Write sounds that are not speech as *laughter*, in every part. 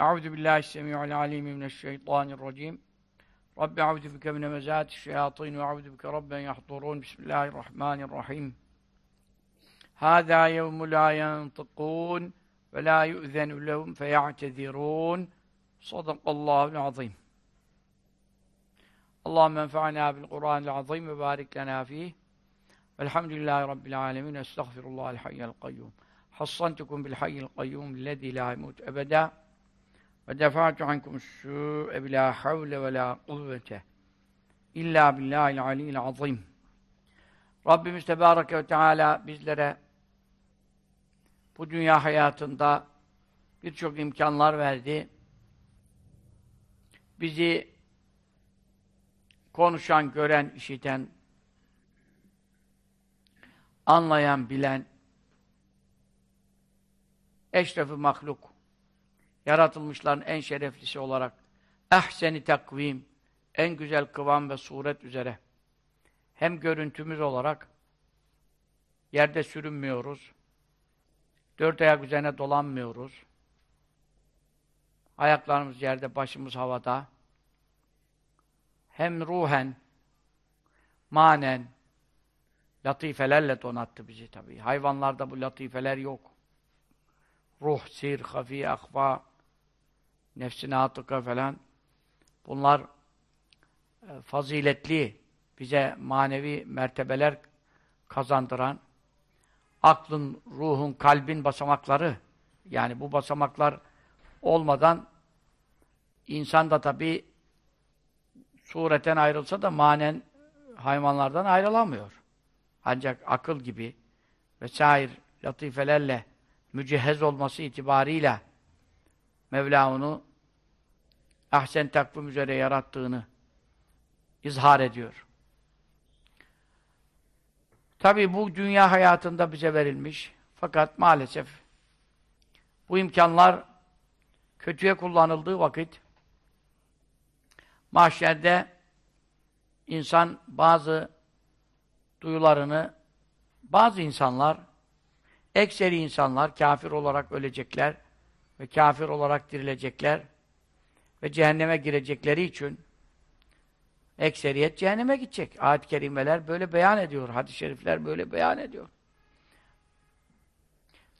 أعوذ بالله السميع العليم من الشيطان الرجيم. رب أعوذ بك من مزات الشياطين وأعوذ بك رب يحضرون. بسم الله الرحمن الرحيم. هذا يوم لا ينطقون ولا يؤذن لهم فيعتذرون. صدق الله العظيم. اللهم انفعنا بالقرآن العظيم وبارك لنا فيه. والحمد لله رب العالمين. أستغفر الله الحي القيوم. حصنتكم بالحي القيوم الذي لا يموت أبدا. ve defa'tu ankum su'e bila havle ve la kuvvete illa billahil aliyyil azim. Rabbimiz Tebareke ve Teala bizlere bu dünya hayatında birçok imkanlar verdi. Bizi konuşan, gören, işiten, anlayan, bilen, eşrefi mahluk, yaratılmışların en şereflisi olarak, ehseni takvim, en güzel kıvam ve suret üzere, hem görüntümüz olarak, yerde sürünmüyoruz, dört ayak üzerine dolanmıyoruz, ayaklarımız yerde, başımız havada, hem ruhen, manen, latifelerle donattı bizi tabii. Hayvanlarda bu latifeler yok. Ruh, sir, hafi, akfa, nefsine atıka falan. Bunlar e, faziletli, bize manevi mertebeler kazandıran, aklın, ruhun, kalbin basamakları, yani bu basamaklar olmadan insan da tabii sureten ayrılsa da manen hayvanlardan ayrılamıyor. Ancak akıl gibi vesaire latifelerle mücehhez olması itibarıyla Mevla onu ahsen takvim üzere yarattığını izhar ediyor. Tabi bu dünya hayatında bize verilmiş fakat maalesef bu imkanlar kötüye kullanıldığı vakit mahşerde insan bazı duyularını bazı insanlar ekseri insanlar kafir olarak ölecekler ve kafir olarak dirilecekler ve cehenneme girecekleri için ekseriyet cehenneme gidecek. Ayet-i kerimeler böyle beyan ediyor. Hadis-i şerifler böyle beyan ediyor.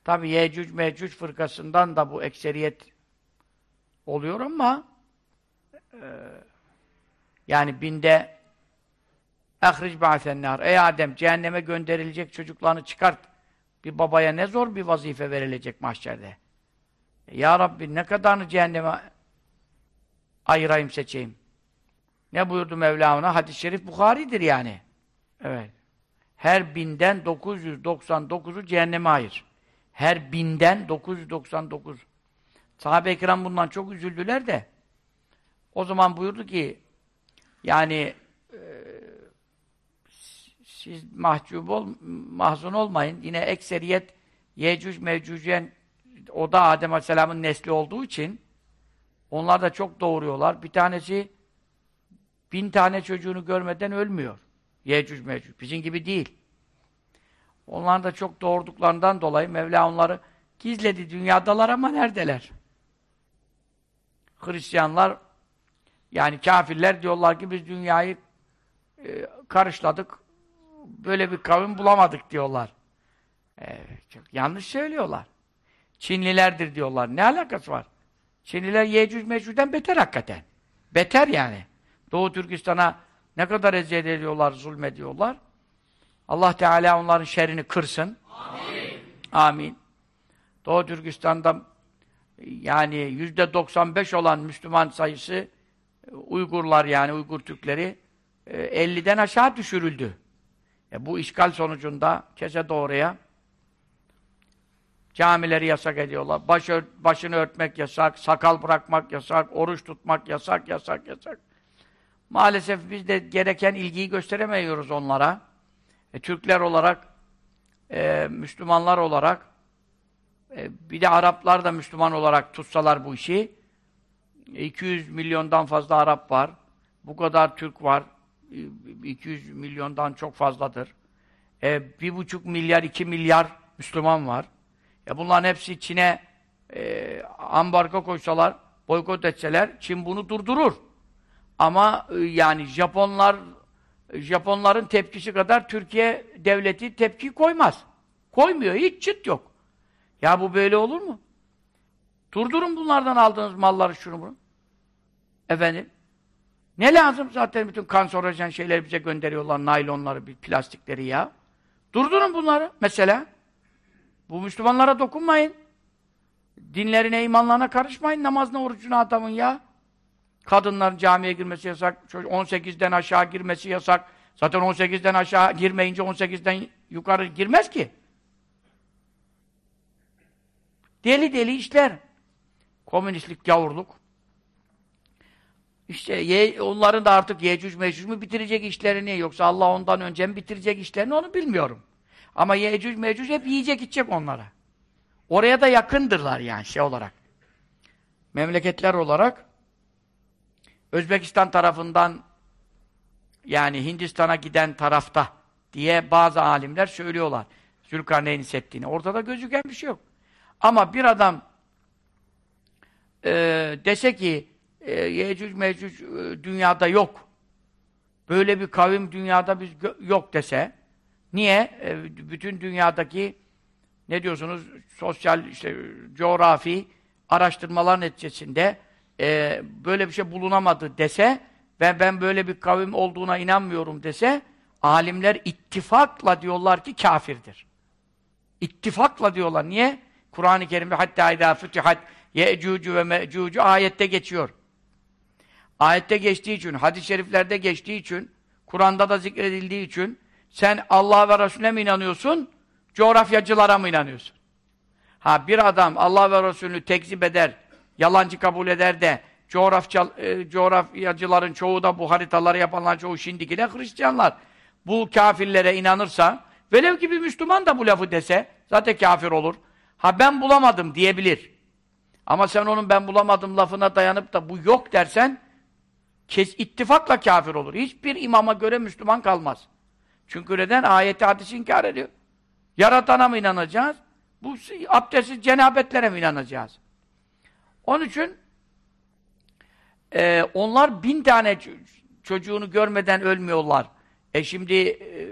Tabi Yecüc Mecüc fırkasından da bu ekseriyet oluyor ama e, yani binde ehric ba'sennâr ey Adem cehenneme gönderilecek çocuklarını çıkart. Bir babaya ne zor bir vazife verilecek mahşerde. Ya Rabbi ne kadarını cehenneme ayırayım seçeyim. Ne buyurdu Mevla ona? Hadis-i şerif Bukhari'dir yani. Evet. Her binden 999'u cehenneme ayır. Her binden 999. Sahabe-i kiram bundan çok üzüldüler de o zaman buyurdu ki yani e, siz mahcup ol, mahzun olmayın. Yine ekseriyet Yecüc Mevcücen o da Adem Aleyhisselam'ın nesli olduğu için onlar da çok doğuruyorlar. Bir tanesi bin tane çocuğunu görmeden ölmüyor. Yecüc Mevcüc. Bizim gibi değil. Onlar da çok doğurduklarından dolayı Mevla onları gizledi. Dünyadalar ama neredeler? Hristiyanlar yani kafirler diyorlar ki biz dünyayı e, karışladık. Böyle bir kavim bulamadık diyorlar. E, çok yanlış söylüyorlar. Çinlilerdir diyorlar. Ne alakası var? Çinliler Yecüc Mecüc'den beter hakikaten. Beter yani. Doğu Türkistan'a ne kadar eziyet ediyorlar, zulmediyorlar. Allah Teala onların şerrini kırsın. Amin. Amin. Doğu Türkistan'da yani yüzde 95 olan Müslüman sayısı Uygurlar yani Uygur Türkleri 50'den aşağı düşürüldü. E bu işgal sonucunda kese doğruya Camileri yasak ediyorlar. Baş ör, başını örtmek yasak, sakal bırakmak yasak, oruç tutmak yasak, yasak, yasak. Maalesef biz de gereken ilgiyi gösteremiyoruz onlara. E, Türkler olarak, e, Müslümanlar olarak, e, bir de Araplar da Müslüman olarak tutsalar bu işi, 200 milyondan fazla Arap var, bu kadar Türk var, 200 milyondan çok fazladır. E, bir buçuk milyar, iki milyar Müslüman var. Ya bunların hepsi Çin'e e, ambargo koysalar, boykot etseler, Çin bunu durdurur. Ama e, yani Japonlar Japonların tepkisi kadar Türkiye devleti tepki koymaz. Koymuyor, hiç çıt yok. Ya bu böyle olur mu? Durdurun bunlardan aldığınız malları şunu bunu. Efendim? Ne lazım zaten bütün kanserojen şeyleri bize gönderiyorlar, naylonları, plastikleri ya. Durdurun bunları mesela. Bu Müslümanlara dokunmayın. Dinlerine, imanlarına karışmayın. Namazına, orucuna adamın ya. Kadınların camiye girmesi yasak. 18'den aşağı girmesi yasak. Zaten 18'den aşağı girmeyince 18'den yukarı girmez ki. Deli deli işler. Komünistlik, gavurluk. İşte ye, onların da artık Yecüc Mecüc mü bitirecek işlerini yoksa Allah ondan önce mi bitirecek işlerini onu bilmiyorum. Ama Yecüc Mecüc hep yiyecek içecek onlara. Oraya da yakındırlar yani şey olarak. Memleketler olarak Özbekistan tarafından yani Hindistan'a giden tarafta diye bazı alimler söylüyorlar. Zülkarneyn'in settiğini. Ortada gözüken bir şey yok. Ama bir adam e, dese ki e, Yecüc Mecüc e, dünyada yok. Böyle bir kavim dünyada biz yok dese niye? E, bütün dünyadaki ne diyorsunuz? Sosyal işte coğrafi araştırmalar neticesinde e, böyle bir şey bulunamadı dese ve ben böyle bir kavim olduğuna inanmıyorum dese alimler ittifakla diyorlar ki kafirdir. İttifakla diyorlar. Niye? Kur'an-ı Kerim'de hatta idâ fütihat ye'cûcü ve me'cûcü ayette geçiyor. Ayette geçtiği için, hadis-i şeriflerde geçtiği için, Kur'an'da da zikredildiği için sen Allah ve Resulüne mi inanıyorsun, coğrafyacılara mı inanıyorsun? Ha bir adam Allah ve Resulünü tekzip eder, yalancı kabul eder de coğrafça, e, coğrafyacıların çoğu da bu haritaları yapanlar çoğu şimdiki de Hristiyanlar. Bu kafirlere inanırsa, velev ki bir Müslüman da bu lafı dese, zaten kafir olur. Ha ben bulamadım diyebilir. Ama sen onun ben bulamadım lafına dayanıp da bu yok dersen, kes ittifakla kafir olur. Hiçbir imama göre Müslüman kalmaz. Çünkü neden? Ayeti hadisi inkar ediyor. Yaratana mı inanacağız? Bu abdestsiz cenabetlere mi inanacağız? Onun için e, onlar bin tane çocuğunu görmeden ölmüyorlar. E şimdi e,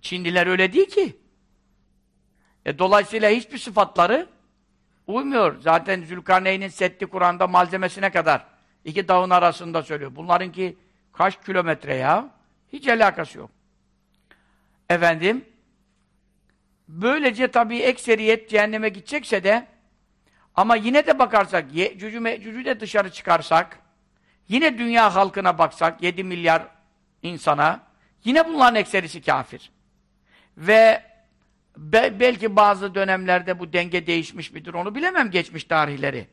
Çinliler öyle değil ki. E, dolayısıyla hiçbir sıfatları uymuyor. Zaten Zülkarneyn'in Setti Kur'an'da malzemesine kadar iki dağın arasında söylüyor. Bunlarınki kaç kilometre ya? Hiç alakası yok. Efendim böylece tabii ekseriyet cehenneme gidecekse de ama yine de bakarsak, Yecücü Mecücü de dışarı çıkarsak, yine dünya halkına baksak, 7 milyar insana, yine bunların ekserisi kafir. Ve be, belki bazı dönemlerde bu denge değişmiş midir, onu bilemem geçmiş tarihleri.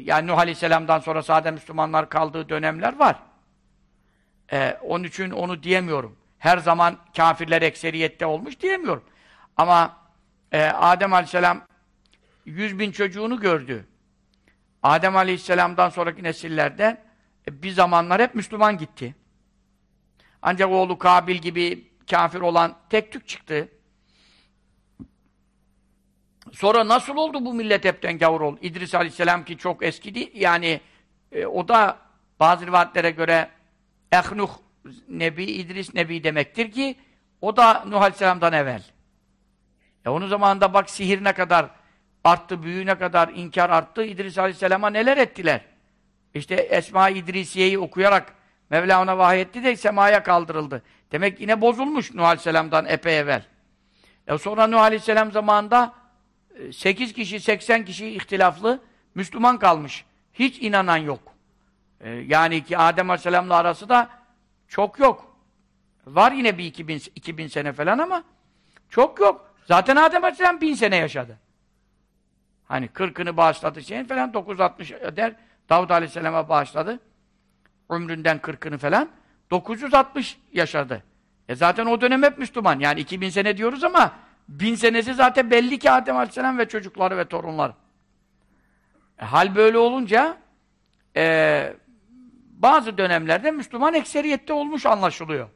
Yani Nuh Aleyhisselam'dan sonra sade Müslümanlar kaldığı dönemler var. Ee, onun için onu diyemiyorum. Her zaman kafirler ekseriyette olmuş diyemiyorum. Ama e, Adem Aleyhisselam yüz bin çocuğunu gördü. Adem Aleyhisselam'dan sonraki nesillerden e, bir zamanlar hep Müslüman gitti. Ancak oğlu Kabil gibi kafir olan tek tük çıktı. Sonra nasıl oldu bu millet hepten gavur oldu? İdris Aleyhisselam ki çok eskidi. Yani e, o da bazı rivayetlere göre Ehnuh Nebi, İdris Nebi demektir ki o da Nuh Aleyhisselam'dan evvel. E onun zamanında bak sihir ne kadar arttı, büyüğüne kadar inkar arttı. İdris Aleyhisselam'a neler ettiler? İşte Esma İdrisiye'yi okuyarak Mevla ona vahyetti de semaya kaldırıldı. Demek yine bozulmuş Nuh Aleyhisselam'dan epey evvel. E sonra Nuh Aleyhisselam zamanında 8 e, kişi, 80 kişi ihtilaflı Müslüman kalmış. Hiç inanan yok. E, yani ki Adem Aleyhisselam'la arası da çok yok. Var yine bir 2000, 2000 sene falan ama çok yok. Zaten Adem Aleyhisselam bin sene yaşadı. Hani kırkını bağışladı şeyin falan 960 der. Davud Aleyhisselam'a bağışladı. Ömründen kırkını falan. 960 yaşadı. E zaten o dönem hep Müslüman. Yani 2000 sene diyoruz ama bin senesi zaten belli ki Adem Aleyhisselam ve çocukları ve torunları. E, hal böyle olunca e, bazı dönemlerde Müslüman ekseriyette olmuş anlaşılıyor.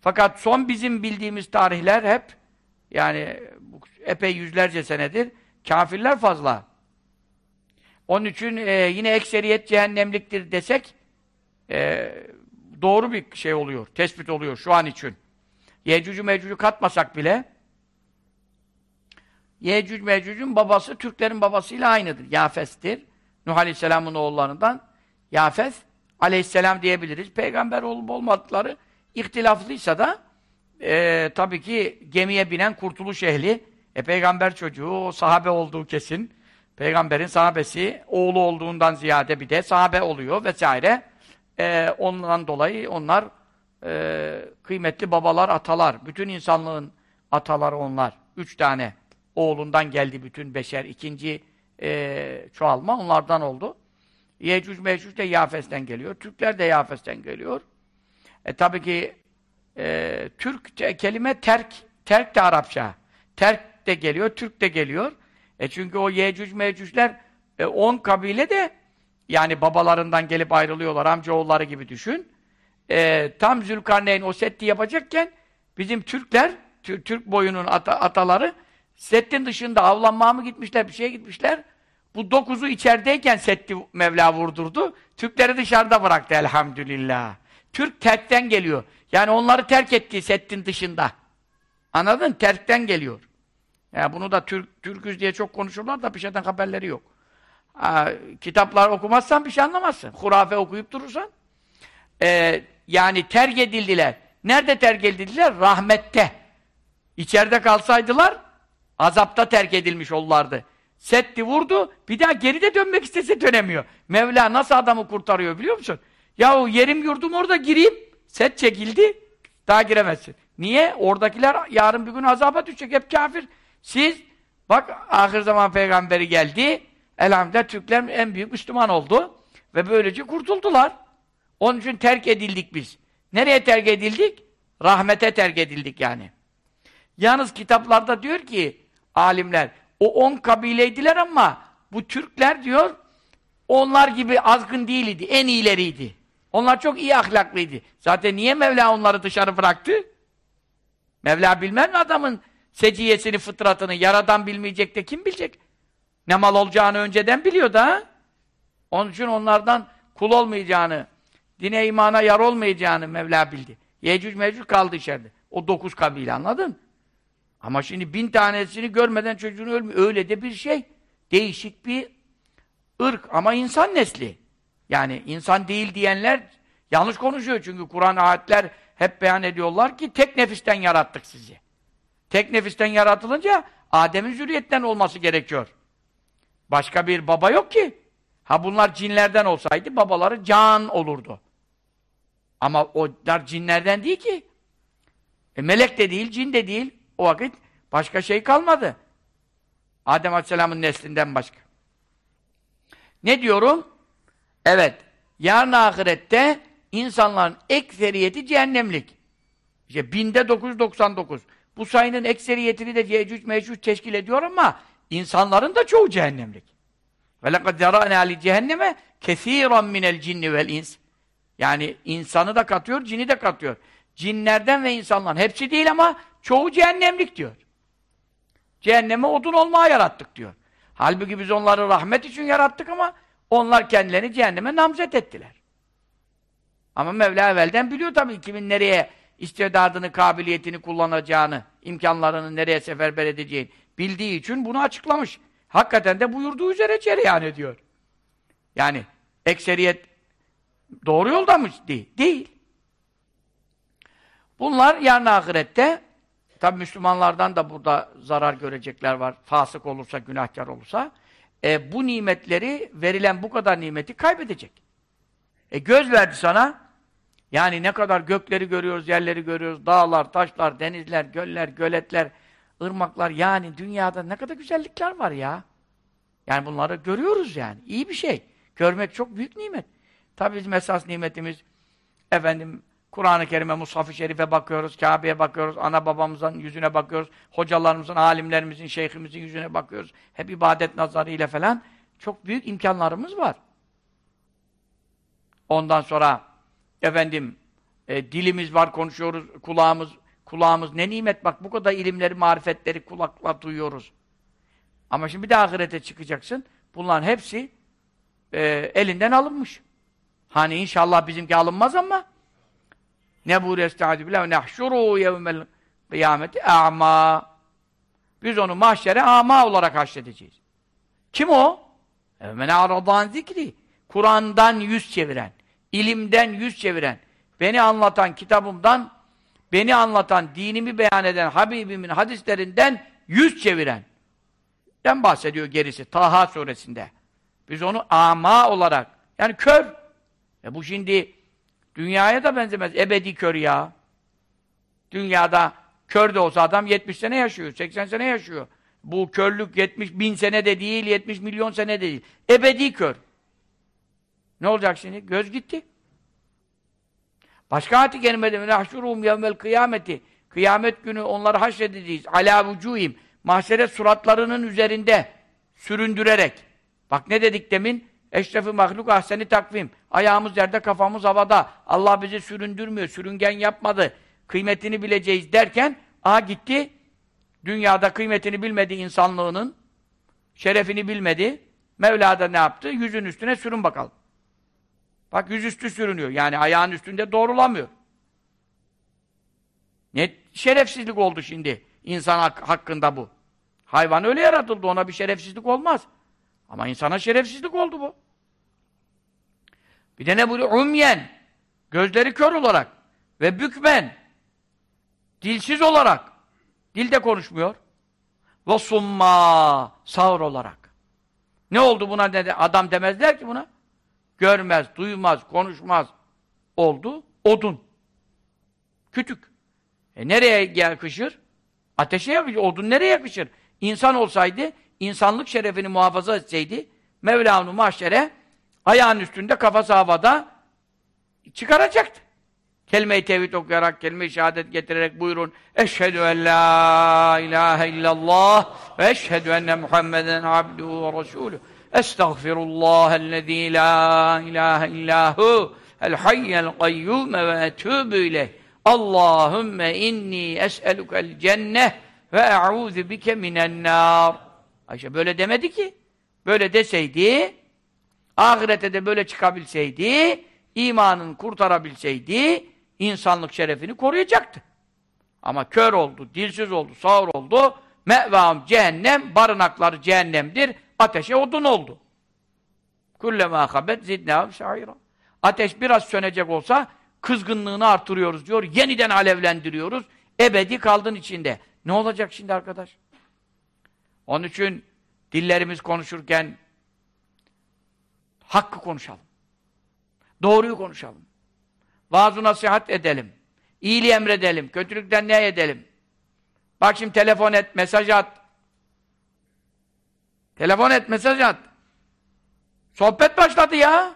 Fakat son bizim bildiğimiz tarihler hep yani epey yüzlerce senedir kafirler fazla. Onun için e, yine ekseriyet cehennemliktir desek e, doğru bir şey oluyor, tespit oluyor şu an için. Yecücü mecücü katmasak bile Yecüc mecücün babası Türklerin babasıyla aynıdır. Yafes'tir. Nuh Aleyhisselam'ın oğullarından Yafes Aleyhisselam diyebiliriz. Peygamber olup olmadıkları ihtilaflıysa da e, tabii ki gemiye binen kurtuluş ehli e, peygamber çocuğu, o sahabe olduğu kesin. Peygamberin sahabesi, oğlu olduğundan ziyade bir de sahabe oluyor vesaire. E, ondan dolayı onlar e, kıymetli babalar, atalar. Bütün insanlığın ataları onlar. Üç tane oğlundan geldi bütün beşer. ikinci e, çoğalma onlardan oldu. Yecüc Mecüc de Yafes'ten geliyor. Türkler de Yafes'ten geliyor. E tabii ki e, Türk kelime terk, terk de Arapça. Terk de geliyor, Türk de geliyor. E çünkü o Yecüc Mecücler e, on kabile de yani babalarından gelip ayrılıyorlar, amcaoğulları gibi düşün. E, tam Zülkarneyn o setti yapacakken bizim Türkler, Türk boyunun ata, ataları settin dışında avlanmaya mı gitmişler, bir şeye gitmişler. Bu dokuzu içerideyken setti Mevla vurdurdu. Türkleri dışarıda bıraktı elhamdülillah. Türk terkten geliyor. Yani onları terk etti settin dışında. Anladın? Terkten geliyor. Yani bunu da Türk, Türküz diye çok konuşurlar da bir şeyden haberleri yok. Ha, kitaplar okumazsan bir şey anlamazsın. Hurafe okuyup durursan. Ee, yani terk edildiler. Nerede terk edildiler? Rahmette. İçeride kalsaydılar azapta terk edilmiş olurlardı. Setti vurdu, bir daha geride dönmek istese dönemiyor. Mevla nasıl adamı kurtarıyor biliyor musun? Yahu yerim yurdum orada gireyim, set çekildi, daha giremezsin. Niye? Oradakiler yarın bir gün azaba düşecek, hep kafir. Siz, bak ahir zaman peygamberi geldi, elhamdülillah Türkler en büyük Müslüman oldu ve böylece kurtuldular. Onun için terk edildik biz. Nereye terk edildik? Rahmete terk edildik yani. Yalnız kitaplarda diyor ki, alimler, o on kabileydiler ama bu Türkler diyor, onlar gibi azgın değildi, en iyileriydi. Onlar çok iyi ahlaklıydı. Zaten niye Mevla onları dışarı bıraktı? Mevla bilmez mi adamın seciyesini, fıtratını, yaradan bilmeyecek de kim bilecek? Ne mal olacağını önceden biliyor da. Onun için onlardan kul olmayacağını, dine imana yar olmayacağını Mevla bildi. Yecüc mecüc kaldı içeride. O dokuz kabile anladın? Ama şimdi bin tanesini görmeden çocuğunu ölmüyor. Öyle de bir şey. Değişik bir ırk ama insan nesli. Yani insan değil diyenler yanlış konuşuyor çünkü Kur'an ayetler hep beyan ediyorlar ki tek nefisten yarattık sizi. Tek nefisten yaratılınca Adem'in zürriyetten olması gerekiyor. Başka bir baba yok ki. Ha bunlar cinlerden olsaydı babaları can olurdu. Ama onlar cinlerden değil ki. E melek de değil, cin de değil. O vakit başka şey kalmadı. Adem Aleyhisselam'ın neslinden başka. Ne diyorum? Evet. Yarın ahirette insanların ekseriyeti cehennemlik. İşte binde 999. Bu sayının ekseriyetini de Yecüc Mecüc teşkil ediyor ama insanların da çoğu cehennemlik. Ve lekad zara'na li cehenneme kesiran minel cinni vel ins. Yani insanı da katıyor, cini de katıyor. Cinlerden ve insanların hepsi değil ama çoğu cehennemlik diyor. Cehenneme odun olmaya yarattık diyor. Halbuki biz onları rahmet için yarattık ama onlar kendilerini cehenneme namzet ettiler. Ama Mevla evvelden biliyor tabii kimin nereye istedadını, kabiliyetini kullanacağını, imkanlarını nereye seferber edeceğini bildiği için bunu açıklamış. Hakikaten de buyurduğu üzere cereyan ediyor. Yani ekseriyet doğru yolda mı? Değil. Değil. Bunlar yarın ahirette tabi Müslümanlardan da burada zarar görecekler var. Fasık olursa, günahkar olursa. E, bu nimetleri, verilen bu kadar nimeti kaybedecek. E göz verdi sana. Yani ne kadar gökleri görüyoruz, yerleri görüyoruz, dağlar, taşlar, denizler, göller, göletler, ırmaklar yani dünyada ne kadar güzellikler var ya. Yani bunları görüyoruz yani. İyi bir şey. Görmek çok büyük nimet. Tabii bizim esas nimetimiz efendim Kur'an-ı Kerim'e, Mushaf-ı Şerif'e bakıyoruz, Kabe'ye bakıyoruz, ana babamızın yüzüne bakıyoruz, hocalarımızın, alimlerimizin, şeyhimizin yüzüne bakıyoruz. Hep ibadet nazarıyla falan çok büyük imkanlarımız var. Ondan sonra efendim e, dilimiz var, konuşuyoruz, kulağımız kulağımız ne nimet bak bu kadar ilimleri, marifetleri kulakla duyuyoruz. Ama şimdi bir de ahirete çıkacaksın. Bunların hepsi e, elinden alınmış. Hani inşallah bizimki alınmaz ama ne buyuruyor estaizu billah nehşuru yevmel kıyameti a'ma biz onu mahşere ama olarak haşredeceğiz. Kim o? Men aradan zikri. Kur'an'dan yüz çeviren, ilimden yüz çeviren, beni anlatan kitabımdan, beni anlatan, dinimi beyan eden Habibimin hadislerinden yüz çeviren. Den bahsediyor gerisi Taha suresinde. Biz onu ama olarak, yani kör. E bu şimdi dünyaya da benzemez. Ebedi kör ya. Dünyada kör de olsa adam 70 sene yaşıyor, 80 sene yaşıyor. Bu körlük 70 bin sene de değil, 70 milyon sene de değil. Ebedi kör. Ne olacak şimdi? Göz gitti. Başka ayet-i kerimede nahşurum yevmel kıyameti Kıyamet günü onları haşredeceğiz. Ala vücuhim. Mahşere suratlarının üzerinde süründürerek. Bak ne dedik demin? Eşrefi mahluk ahseni takvim. Ayağımız yerde, kafamız havada. Allah bizi süründürmüyor, sürüngen yapmadı. Kıymetini bileceğiz derken, aha gitti, dünyada kıymetini bilmedi insanlığının, şerefini bilmedi. Mevla da ne yaptı? Yüzün üstüne sürün bakalım. Bak yüzüstü sürünüyor. Yani ayağın üstünde doğrulamıyor. Ne şerefsizlik oldu şimdi insan hak hakkında bu. Hayvan öyle yaratıldı. Ona bir şerefsizlik olmaz. Ama insana şerefsizlik oldu bu. Bir de ne buyuruyor? Umyen. Gözleri kör olarak. Ve bükmen. Dilsiz olarak. Dilde konuşmuyor. Ve summa. Sağır olarak. Ne oldu buna dedi? Adam demezler ki buna. Görmez, duymaz, konuşmaz. Oldu. Odun. Kütük. E nereye yakışır? Ateşe yakışır. Odun nereye yakışır? İnsan olsaydı insanlık şerefini muhafaza etseydi Mevla onu mahşere ayağın üstünde kafası havada çıkaracaktı. Kelime-i tevhid okuyarak, kelime-i şehadet getirerek buyurun. Eşhedü en la ilahe illallah ve eşhedü enne Muhammeden abduhu ve resulü. Estağfirullahellezî la ilahe illahu el hayyel kayyume ve etûbü ileyh. Allahümme inni es'elukel cenneh ve e'ûzü bike minen nâr. Ayşe böyle demedi ki. Böyle deseydi, ahirete de böyle çıkabilseydi, imanın kurtarabilseydi, insanlık şerefini koruyacaktı. Ama kör oldu, dilsiz oldu, sağır oldu, mevam cehennem, barınakları cehennemdir, ateşe odun oldu. Kullema habet zidnâhum şaira. Ateş biraz sönecek olsa, kızgınlığını artırıyoruz diyor, yeniden alevlendiriyoruz, ebedi kaldın içinde. Ne olacak şimdi arkadaş? Onun için dillerimiz konuşurken hakkı konuşalım. Doğruyu konuşalım. Vaaz-ı nasihat edelim. İyiliği emredelim. Kötülükten ne edelim? Bak şimdi telefon et, mesaj at. Telefon et, mesaj at. Sohbet başladı ya.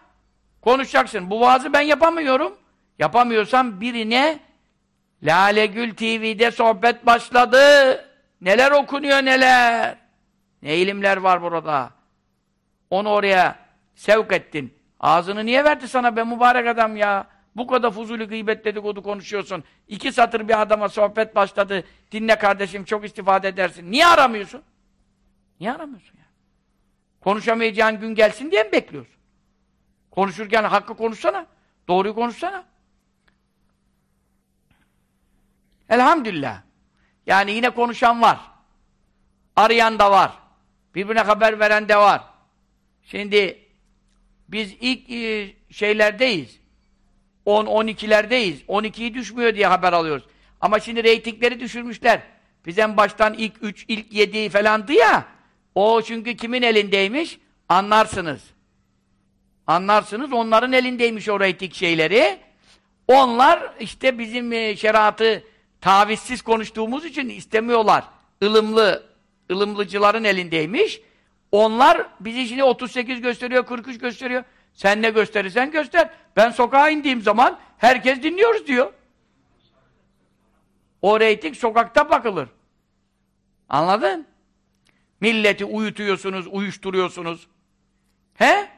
Konuşacaksın. Bu vaazı ben yapamıyorum. Yapamıyorsam birine Lale Gül TV'de sohbet başladı. Neler okunuyor neler. Ne ilimler var burada. Onu oraya sevk ettin. Ağzını niye verdi sana be mübarek adam ya? Bu kadar fuzuli gıybet dedikodu konuşuyorsun. İki satır bir adama sohbet başladı. Dinle kardeşim çok istifade edersin. Niye aramıyorsun? Niye aramıyorsun ya? Konuşamayacağın gün gelsin diye mi bekliyorsun? Konuşurken hakkı konuşsana. Doğruyu konuşsana. Elhamdülillah. Yani yine konuşan var. Arayan da var. Birbirine haber veren de var. Şimdi biz ilk e, şeylerdeyiz. 10-12'lerdeyiz. 12'yi düşmüyor diye haber alıyoruz. Ama şimdi reytingleri düşürmüşler. Bizden baştan ilk 3, ilk 7 falandı ya. O çünkü kimin elindeymiş? Anlarsınız. Anlarsınız. Onların elindeymiş o reyting şeyleri. Onlar işte bizim e, şeriatı tavizsiz konuştuğumuz için istemiyorlar. ılımlı, ılımlıcıların elindeymiş. Onlar bizi şimdi 38 gösteriyor, 43 gösteriyor. Sen ne gösterirsen göster. Ben sokağa indiğim zaman herkes dinliyoruz diyor. O reyting sokakta bakılır. Anladın? Milleti uyutuyorsunuz, uyuşturuyorsunuz. He?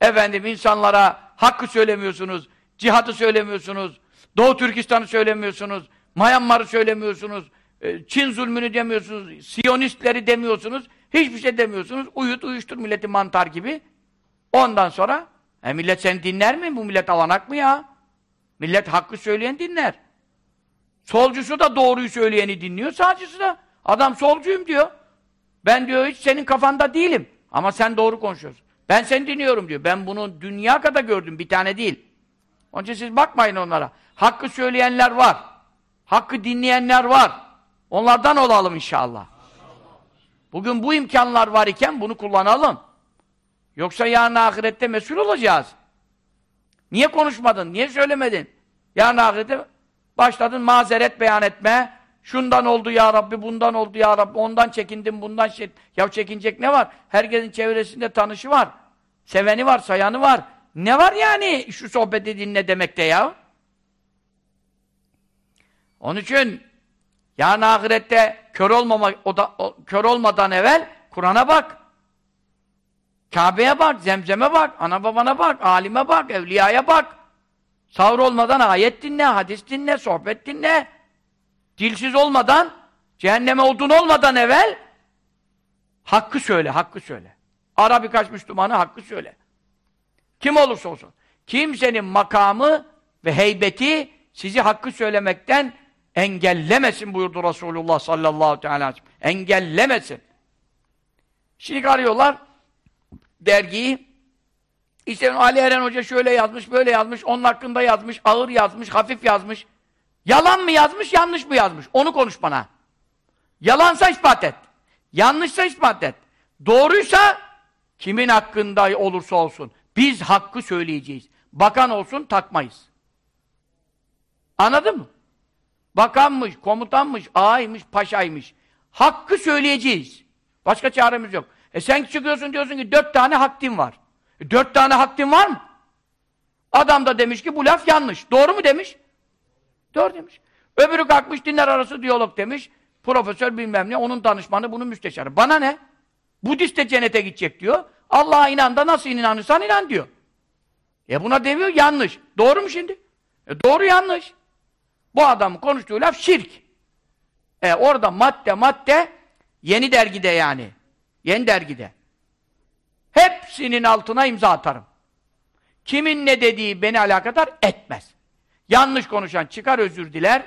Efendim insanlara hakkı söylemiyorsunuz, cihadı söylemiyorsunuz, Doğu Türkistan'ı söylemiyorsunuz, Myanmar'ı söylemiyorsunuz, e, Çin zulmünü demiyorsunuz, Siyonistleri demiyorsunuz, hiçbir şey demiyorsunuz. Uyut, uyuştur milleti mantar gibi. Ondan sonra, e millet seni dinler mi? Bu millet avanak mı ya? Millet hakkı söyleyen dinler. Solcusu da doğruyu söyleyeni dinliyor, sağcısı da. Adam solcuyum diyor. Ben diyor hiç senin kafanda değilim. Ama sen doğru konuşuyorsun. Ben seni dinliyorum diyor. Ben bunu dünya kadar gördüm, bir tane değil. Onun için siz bakmayın onlara. Hakkı söyleyenler var. Hakkı dinleyenler var. Onlardan olalım inşallah. Bugün bu imkanlar var iken bunu kullanalım. Yoksa yarın ahirette mesul olacağız. Niye konuşmadın? Niye söylemedin? Yarın ahirette başladın mazeret beyan etme. Şundan oldu ya Rabbi, bundan oldu ya Rabbi, ondan çekindim, bundan şey... Ya çekinecek ne var? Herkesin çevresinde tanışı var. Seveni var, sayanı var. Ne var yani şu sohbeti dinle demekte ya? Onun için yarın ahirette kör olmama o da o, kör olmadan evvel Kur'an'a bak. Kabe'ye bak, Zemzem'e bak, ana babana bak, alime bak, evliyaya bak. Sağır olmadan ayet dinle, hadis dinle, sohbet dinle. Dilsiz olmadan, cehenneme odun olmadan evvel hakkı söyle, hakkı söyle. Ara birkaç Müslümanı hakkı söyle. Kim olursa olsun. Kimsenin makamı ve heybeti sizi hakkı söylemekten engellemesin buyurdu Resulullah sallallahu aleyhi ve sellem. Engellemesin. Şimdi arıyorlar dergiyi. İşte Ali Eren Hoca şöyle yazmış, böyle yazmış, onun hakkında yazmış, ağır yazmış, hafif yazmış. Yalan mı yazmış, yanlış mı yazmış? Onu konuş bana. Yalansa ispat et. Yanlışsa ispat et. Doğruysa kimin hakkında olursa olsun biz hakkı söyleyeceğiz. Bakan olsun takmayız. Anladın mı? Bakanmış, komutanmış, ağaymış, paşaymış. Hakkı söyleyeceğiz. Başka çaremiz yok. E sen çıkıyorsun diyorsun ki dört tane haktin var. E dört tane haktin var mı? Adam da demiş ki bu laf yanlış. Doğru mu demiş? Doğru demiş. Öbürü kalkmış dinler arası diyalog demiş. Profesör bilmem ne, onun danışmanı, bunun müsteşarı. Bana ne? Budist de cennete gidecek diyor. Allah'a inan da nasıl inanırsan inan diyor. E buna demiyor yanlış. Doğru mu şimdi? E doğru yanlış. Bu adamın konuştuğu laf şirk. E orada madde madde yeni dergide yani. Yeni dergide. Hepsinin altına imza atarım. Kimin ne dediği beni alakadar etmez. Yanlış konuşan çıkar özür diler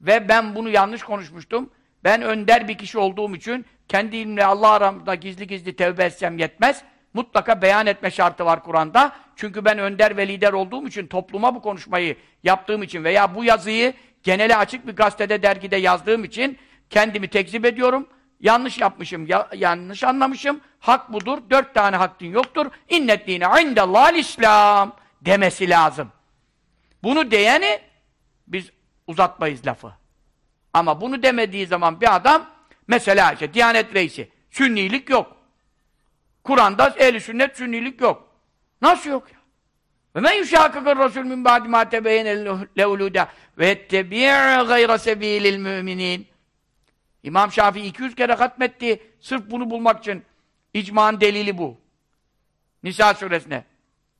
ve ben bunu yanlış konuşmuştum. Ben önder bir kişi olduğum için kendi ilimle Allah aramda gizli gizli tevbe etsem yetmez. Mutlaka beyan etme şartı var Kur'an'da. Çünkü ben önder ve lider olduğum için, topluma bu konuşmayı yaptığım için veya bu yazıyı genele açık bir gazetede, dergide yazdığım için kendimi tekzip ediyorum. Yanlış yapmışım, ya, yanlış anlamışım. Hak budur, dört tane hakkın yoktur. İnnet dine indellâhal İslam demesi lazım. Bunu diyeni biz uzatmayız lafı. Ama bunu demediği zaman bir adam mesela işte Diyanet Reisi sünnilik yok. Kur'an'da ehli sünnet sünnilik yok. Nasıl yok ya? Ve men yuşâkıkır Resul min ba'di mâ tebeyyene lehulûdâ ve ettebi'i gayra sebîlil müminin. İmam Şafii 200 kere hatmetti. Sırf bunu bulmak için. icmanın delili bu. Nisa suresine.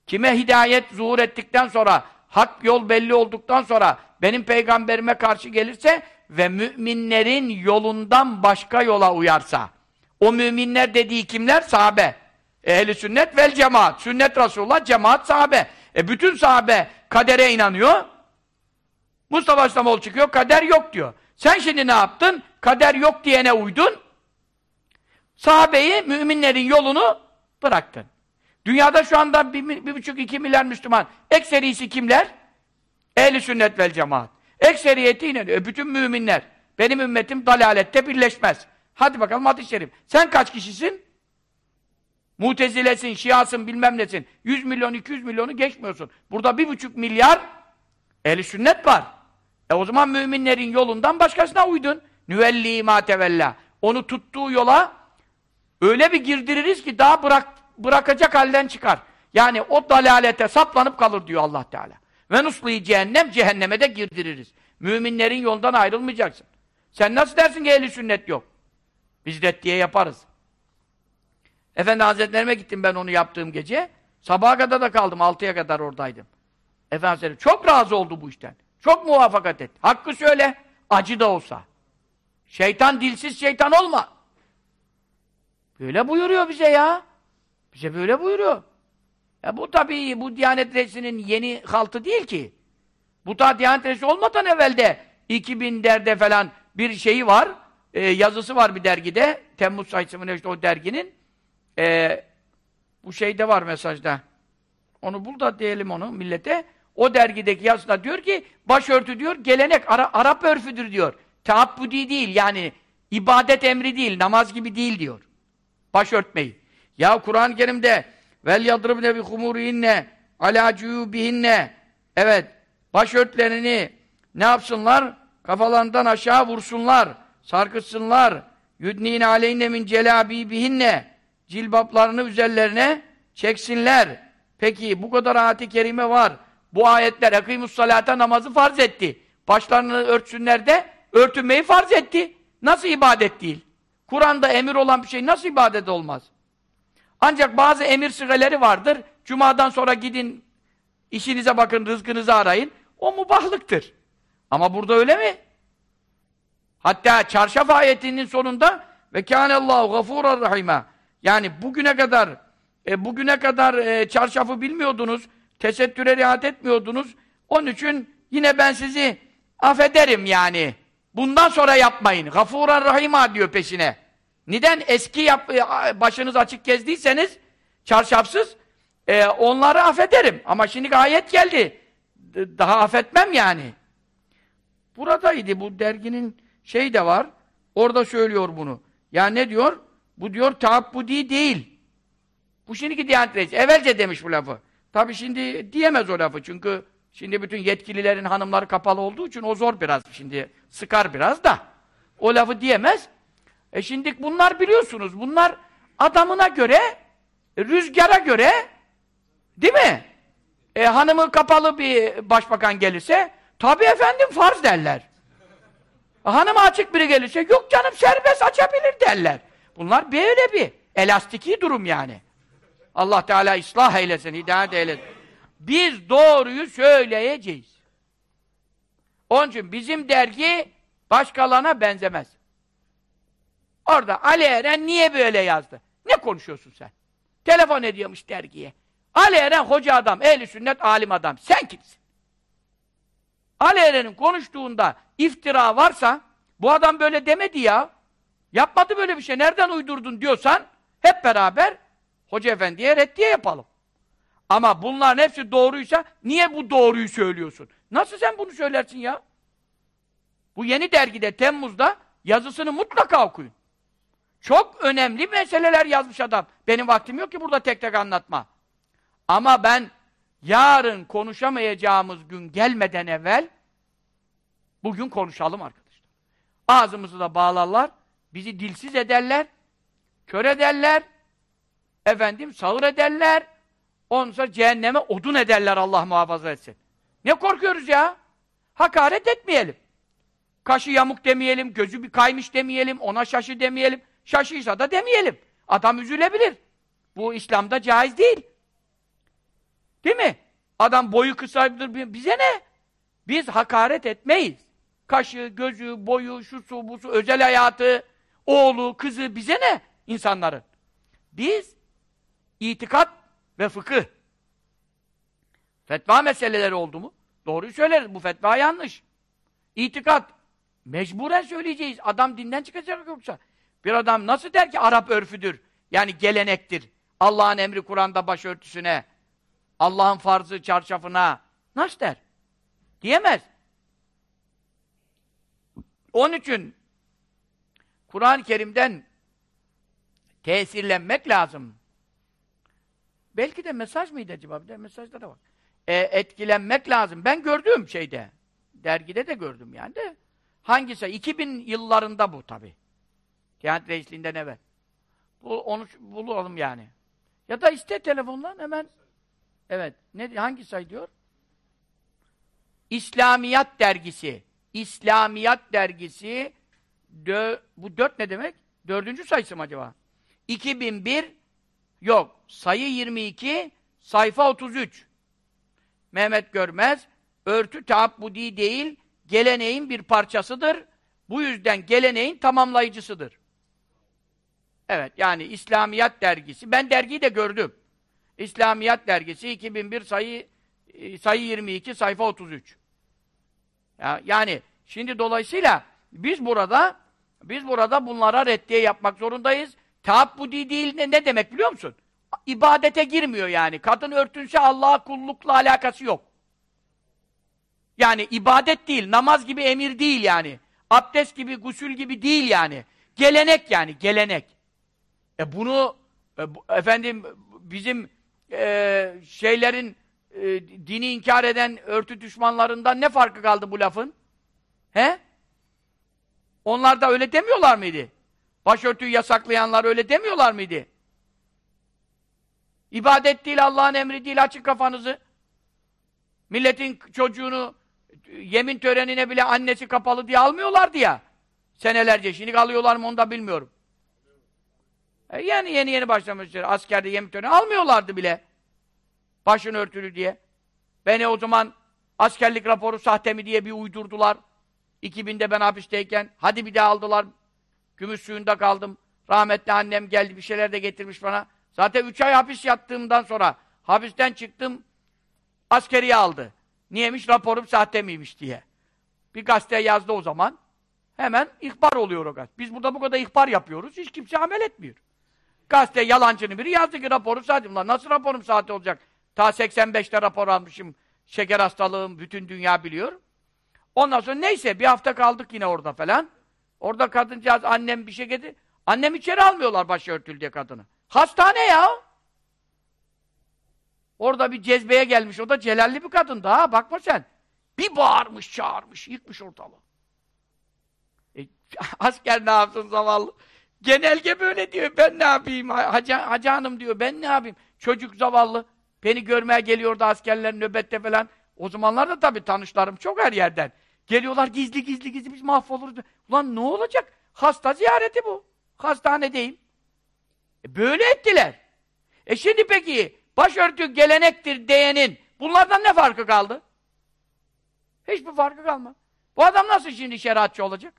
Kime hidayet zuhur ettikten sonra, hak yol belli olduktan sonra benim peygamberime karşı gelirse ve müminlerin yolundan başka yola uyarsa. O müminler dediği kimler? Sahabe. Ehli sünnet vel cemaat. Sünnet Resulullah, cemaat sahabe. E bütün sahabe kadere inanıyor. Mustafa İslamoğlu çıkıyor, kader yok diyor. Sen şimdi ne yaptın? Kader yok diyene uydun. Sahabeyi, müminlerin yolunu bıraktın. Dünyada şu anda bir, bir buçuk, iki milyar Müslüman. Ekserisi kimler? Ehli sünnet vel cemaat. Ekseriyeti inanıyor. E bütün müminler. Benim ümmetim dalalette birleşmez. Hadi bakalım hadis-i şerif. Sen kaç kişisin? Mutezilesin, şiasın, bilmem nesin. 100 milyon, 200 milyonu geçmiyorsun. Burada bir buçuk milyar ehli sünnet var. E o zaman müminlerin yolundan başkasına uydun. Nüvelli ma tevella. Onu tuttuğu yola öyle bir girdiririz ki daha bırak, bırakacak halden çıkar. Yani o dalalete saplanıp kalır diyor Allah Teala. Ve nusliyi cehennem, cehenneme de girdiririz. Müminlerin yoldan ayrılmayacaksın. Sen nasıl dersin ki ehli sünnet yok? Biz reddiye yaparız. Efendi Hazretlerime gittim ben onu yaptığım gece. Sabaha kadar da kaldım, altıya kadar oradaydım. Efendi çok razı oldu bu işten. Çok muvaffakat etti. Hakkı söyle, acı da olsa. Şeytan dilsiz şeytan olma. Böyle buyuruyor bize ya. Bize böyle buyuruyor. Ya bu tabii bu Diyanet Reisi'nin yeni haltı değil ki. Bu da Diyanet Reisi olmadan evvelde 2000'lerde falan bir şeyi var, e, yazısı var bir dergide. Temmuz sayısı işte o derginin. E, bu şeyde var mesajda. Onu bul da diyelim onu millete. O dergideki yazıda diyor ki başörtü diyor gelenek Ara, Arap örfüdür diyor. Taabbudi değil yani ibadet emri değil, namaz gibi değil diyor. Başörtmeyi. Ya Kur'an-ı Kerim'de vel yadribne bi humurihinne ala cuyubihinne evet başörtlerini ne yapsınlar? Kafalarından aşağı vursunlar, sarkıtsınlar. Yudnine aleyne min celabibihinne cilbaplarını üzerlerine çeksinler. Peki bu kadar ayet-i kerime var. Bu ayetler ekîmus salata namazı farz etti. Başlarını örtsünler de örtünmeyi farz etti. Nasıl ibadet değil? Kur'an'da emir olan bir şey nasıl ibadet olmaz? Ancak bazı emir sigeleri vardır. Cuma'dan sonra gidin, işinize bakın, rızkınızı arayın. O mubahlıktır. Ama burada öyle mi? Hatta çarşaf ayetinin sonunda ve kânellâhu gafûrar rahîmâ yani bugüne kadar e, bugüne kadar e, çarşafı bilmiyordunuz, tesettüre riayet etmiyordunuz. Onun için yine ben sizi affederim yani. Bundan sonra yapmayın. Gafuran Rahima diyor peşine. Neden? Eski yap, e, başınız açık gezdiyseniz, çarşafsız, e, onları affederim. Ama şimdi ayet geldi. Daha affetmem yani. Buradaydı. Bu derginin şey de var. Orada söylüyor bunu. Ya ne diyor? Bu diyor taabbudi değil. Bu şimdiki Diyanet Reisi. Evvelce demiş bu lafı. Tabi şimdi diyemez o lafı çünkü şimdi bütün yetkililerin hanımları kapalı olduğu için o zor biraz şimdi. Sıkar biraz da. O lafı diyemez. E şimdi bunlar biliyorsunuz. Bunlar adamına göre rüzgara göre değil mi? E, hanımı kapalı bir başbakan gelirse tabi efendim farz derler. Hanım açık biri gelirse yok canım serbest açabilir derler. Bunlar böyle bir elastiki durum yani. Allah Teala ıslah eylesin, hidayet eylesin. Biz doğruyu söyleyeceğiz. Onun için bizim dergi başkalarına benzemez. Orada Ali Eren niye böyle yazdı? Ne konuşuyorsun sen? Telefon ediyormuş dergiye. Ali Eren hoca adam, ehli sünnet alim adam. Sen kimsin? Ali Eren'in konuştuğunda iftira varsa bu adam böyle demedi ya. Yapmadı böyle bir şey. Nereden uydurdun diyorsan hep beraber Hoca Efendi'ye reddiye yapalım. Ama bunların hepsi doğruysa niye bu doğruyu söylüyorsun? Nasıl sen bunu söylersin ya? Bu yeni dergide Temmuz'da yazısını mutlaka okuyun. Çok önemli meseleler yazmış adam. Benim vaktim yok ki burada tek tek anlatma. Ama ben yarın konuşamayacağımız gün gelmeden evvel bugün konuşalım arkadaşlar. Ağzımızı da bağlarlar, bizi dilsiz ederler, kör ederler, efendim sağır ederler, sonra cehenneme odun ederler Allah muhafaza etsin. Ne korkuyoruz ya? Hakaret etmeyelim. Kaşı yamuk demeyelim, gözü bir kaymış demeyelim, ona şaşı demeyelim. Şaşıysa da demeyelim. Adam üzülebilir. Bu İslam'da caiz değil. Değil mi? Adam boyu kısadır, bize ne? Biz hakaret etmeyiz. Kaşı, gözü, boyu, şu su, bu su, özel hayatı, oğlu, kızı bize ne insanların? Biz itikat ve fıkıh. Fetva meseleleri oldu mu? Doğruyu söyleriz. Bu fetva yanlış. İtikat. Mecburen söyleyeceğiz. Adam dinden çıkacak yoksa. Bir adam nasıl der ki Arap örfüdür? Yani gelenektir. Allah'ın emri Kur'an'da başörtüsüne, Allah'ın farzı çarşafına nasıl der? Diyemez. Onun için Kur'an-ı Kerim'den tesirlenmek lazım. Belki de mesaj mıydı acaba? Bir de mesajda da var. E, etkilenmek lazım. Ben gördüm şeyde. Dergide de gördüm yani de. Hangi sayı? 2000 yıllarında bu tabi. Diyanet Reisliğinden evvel. Bu, onu bulalım yani. Ya da iste telefondan hemen. Evet. Ne, hangi sayı diyor? İslamiyat dergisi. İslamiyat dergisi dö, bu dört ne demek? Dördüncü sayısı mı acaba? 2001 yok. Sayı 22 sayfa 33. Mehmet Görmez örtü taabbudi değil geleneğin bir parçasıdır. Bu yüzden geleneğin tamamlayıcısıdır. Evet yani İslamiyat dergisi. Ben dergiyi de gördüm. İslamiyat dergisi 2001 sayı e, sayı 22 sayfa 33. Ya, yani şimdi dolayısıyla biz burada biz burada bunlara reddiye yapmak zorundayız. Taabbudi değil ne, ne demek biliyor musun? İbadete girmiyor yani. Kadın örtünse Allah'a kullukla alakası yok. Yani ibadet değil, namaz gibi emir değil yani. Abdest gibi, gusül gibi değil yani. Gelenek yani, gelenek. E bunu e, bu, efendim bizim e, şeylerin e, dini inkar eden örtü düşmanlarından ne farkı kaldı bu lafın? He? Onlar da öyle demiyorlar mıydı? Başörtüyü yasaklayanlar öyle demiyorlar mıydı? İbadet değil, Allah'ın emri değil, açın kafanızı. Milletin çocuğunu yemin törenine bile annesi kapalı diye almıyorlardı ya. Senelerce. Şimdi alıyorlar mı onu da bilmiyorum. E yani yeni yeni başlamışlar. Askerde yemin töreni almıyorlardı bile. Başın örtülü diye. Beni o zaman askerlik raporu sahte mi diye bir uydurdular. 2000'de ben hapisteyken. Hadi bir daha aldılar. Gümüş suyunda kaldım. Rahmetli annem geldi bir şeyler de getirmiş bana. Zaten 3 ay hapis yattığımdan sonra hapisten çıktım. Askeriye aldı. Niyemiş? Raporum sahte miymiş diye. Bir gazete yazdı o zaman. Hemen ihbar oluyor o gazete. Biz burada bu kadar ihbar yapıyoruz. Hiç kimse amel etmiyor. Gazete yalancının biri yazdı ki raporu sahte. Ulan nasıl raporum sahte olacak? Ta 85'te rapor almışım. Şeker hastalığım bütün dünya biliyor. Ondan sonra neyse bir hafta kaldık yine orada falan. Orada kadıncağız annem bir şey getirdi. Annem içeri almıyorlar başörtülü diye kadını. Hastane ya. Orada bir cezbeye gelmiş. O da celalli bir kadın daha. Bakma sen. Bir bağırmış, çağırmış, yıkmış ortalığı. E, *laughs* asker ne yapsın zavallı? Genelge böyle diyor. Ben ne yapayım? Hacı, hacı hanım diyor. Ben ne yapayım? Çocuk zavallı. Beni görmeye geliyordu askerler nöbette falan. O zamanlar da tabii tanışlarım çok her yerden. Geliyorlar gizli gizli gizli biz mahvoluruz. Ulan ne olacak? Hasta ziyareti bu. Hastanedeyim. E böyle ettiler. E şimdi peki başörtü gelenektir diyenin bunlardan ne farkı kaldı? Hiçbir farkı kalmadı. Bu adam nasıl şimdi şeriatçı olacak?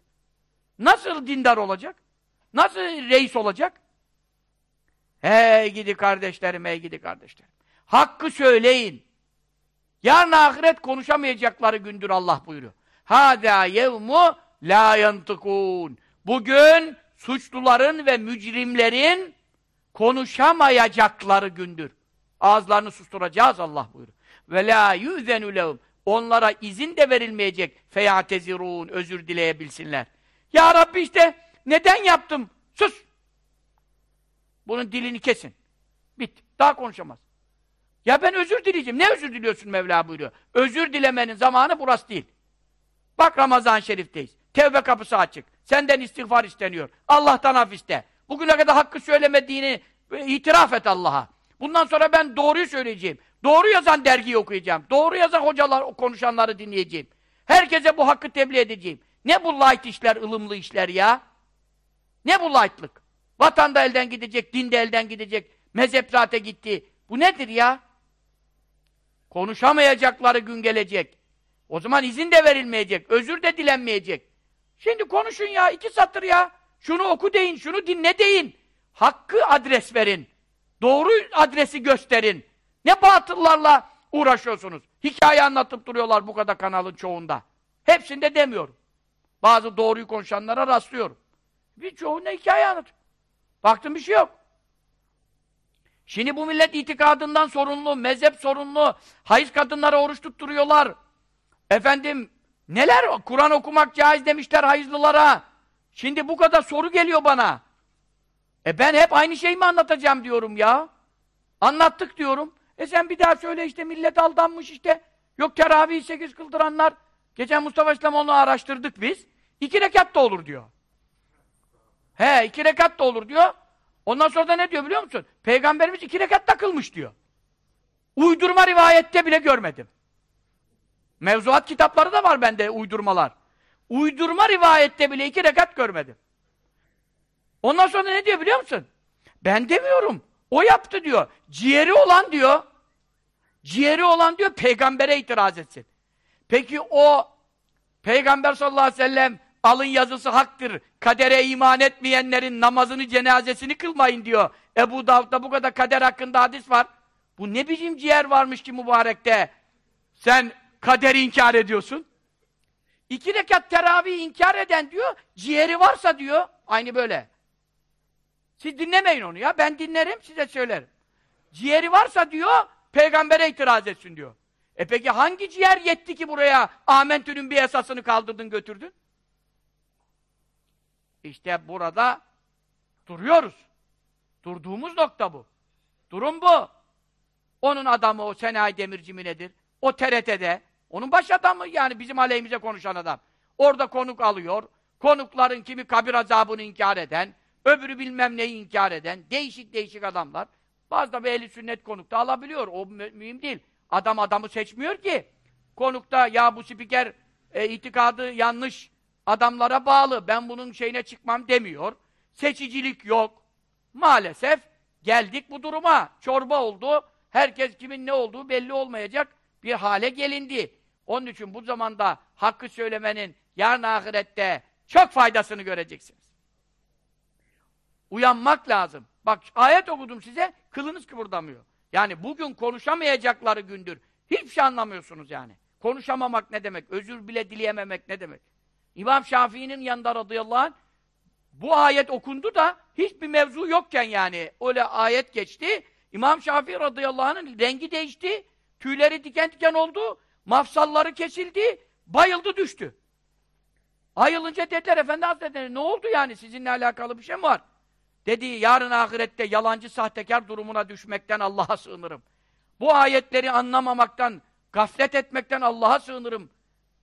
Nasıl dindar olacak? Nasıl reis olacak? Hey gidi kardeşlerim, hey gidi kardeşlerim. Hakkı söyleyin. Yarın ahiret konuşamayacakları gündür Allah buyuruyor. Hâdâ yevmu lâ yantıkûn. Bugün suçluların ve mücrimlerin konuşamayacakları gündür. Ağızlarını susturacağız Allah buyuruyor. Ve lâ yüzenü lehum. Onlara izin de verilmeyecek. Feyatezirûn. Özür dileyebilsinler. Ya Rabbi işte neden yaptım? Sus! Bunun dilini kesin. Bit. Daha konuşamaz. Ya ben özür dileyeceğim. Ne özür diliyorsun Mevla buyuruyor. Özür dilemenin zamanı burası değil. Bak Ramazan Şerif'teyiz. Tevbe kapısı açık. Senden istiğfar isteniyor. Allah'tan af iste. Bugüne kadar hakkı söylemediğini itiraf et Allah'a. Bundan sonra ben doğruyu söyleyeceğim. Doğru yazan dergiyi okuyacağım. Doğru yazan hocalar, konuşanları dinleyeceğim. Herkese bu hakkı tebliğ edeceğim. Ne bu light işler, ılımlı işler ya? Ne bu lightlık? Vatan da elden gidecek, din de elden gidecek. Mezhep gitti. Bu nedir ya? Konuşamayacakları gün gelecek. O zaman izin de verilmeyecek. Özür de dilenmeyecek. Şimdi konuşun ya, iki satır ya. Şunu oku deyin, şunu dinle deyin. Hakkı adres verin. Doğru adresi gösterin. Ne batıllarla uğraşıyorsunuz? Hikaye anlatıp duruyorlar bu kadar kanalın çoğunda. Hepsinde demiyorum. Bazı doğruyu konuşanlara rastlıyorum. Bir çoğunda hikaye anlatıyor. Baktım bir şey yok. Şimdi bu millet itikadından sorumlu, mezhep sorumlu, hayız kadınlara oruç tutturuyorlar. Efendim, neler? Kur'an okumak caiz demişler hayızlılara. Şimdi bu kadar soru geliyor bana. E ben hep aynı şeyi mi anlatacağım diyorum ya. Anlattık diyorum. E sen bir daha söyle işte millet aldanmış işte. Yok teravih sekiz kıldıranlar. Geçen Mustafa İslamoğlu'nu araştırdık biz. İki rekat da olur diyor. He iki rekat da olur diyor. Ondan sonra da ne diyor biliyor musun? Peygamberimiz iki rekat da kılmış diyor. Uydurma rivayette bile görmedim. Mevzuat kitapları da var bende uydurmalar. Uydurma rivayette bile iki rekat görmedim. Ondan sonra ne diyor biliyor musun? Ben demiyorum. O yaptı diyor. Ciğeri olan diyor. Ciğeri olan diyor peygambere itiraz etsin. Peki o peygamber sallallahu aleyhi ve sellem alın yazısı haktır. Kadere iman etmeyenlerin namazını cenazesini kılmayın diyor. Ebu Davud'da bu kadar kader hakkında hadis var. Bu ne biçim ciğer varmış ki mübarekte? Sen kaderi inkar ediyorsun. İki rekat teravih inkar eden diyor, ciğeri varsa diyor, aynı böyle. Siz dinlemeyin onu ya, ben dinlerim, size söylerim. Ciğeri varsa diyor, peygambere itiraz etsin diyor. E peki hangi ciğer yetti ki buraya Amentü'nün bir esasını kaldırdın götürdün? İşte burada duruyoruz. Durduğumuz nokta bu. Durum bu. Onun adamı o Senayi Demirci mi nedir? O TRT'de. Onun baş adamı yani bizim aleyhimize konuşan adam. Orada konuk alıyor. Konukların kimi kabir azabını inkar eden, öbürü bilmem neyi inkar eden, değişik değişik adamlar. Bazı da ehli sünnet konukta alabiliyor. O mü mühim değil. Adam adamı seçmiyor ki. Konukta ya bu spiker e, itikadı yanlış adamlara bağlı. Ben bunun şeyine çıkmam demiyor. Seçicilik yok. Maalesef geldik bu duruma. Çorba oldu. Herkes kimin ne olduğu belli olmayacak bir hale gelindi. Onun için bu zamanda hakkı söylemenin yarın ahirette çok faydasını göreceksiniz. Uyanmak lazım. Bak ayet okudum size, kılınız kıpırdamıyor. Yani bugün konuşamayacakları gündür. Hiçbir şey anlamıyorsunuz yani. Konuşamamak ne demek? Özür bile dileyememek ne demek? İmam Şafii'nin yanında radıyallahu anh bu ayet okundu da hiçbir mevzu yokken yani öyle ayet geçti. İmam Şafii radıyallahu anh'ın rengi değişti. Tüyleri diken diken oldu. Mafsalları kesildi. Bayıldı düştü. Ayılınca dediler Efendi Hazretleri ne oldu yani sizinle alakalı bir şey mi var? Dedi yarın ahirette yalancı sahtekar durumuna düşmekten Allah'a sığınırım. Bu ayetleri anlamamaktan, gaflet etmekten Allah'a sığınırım.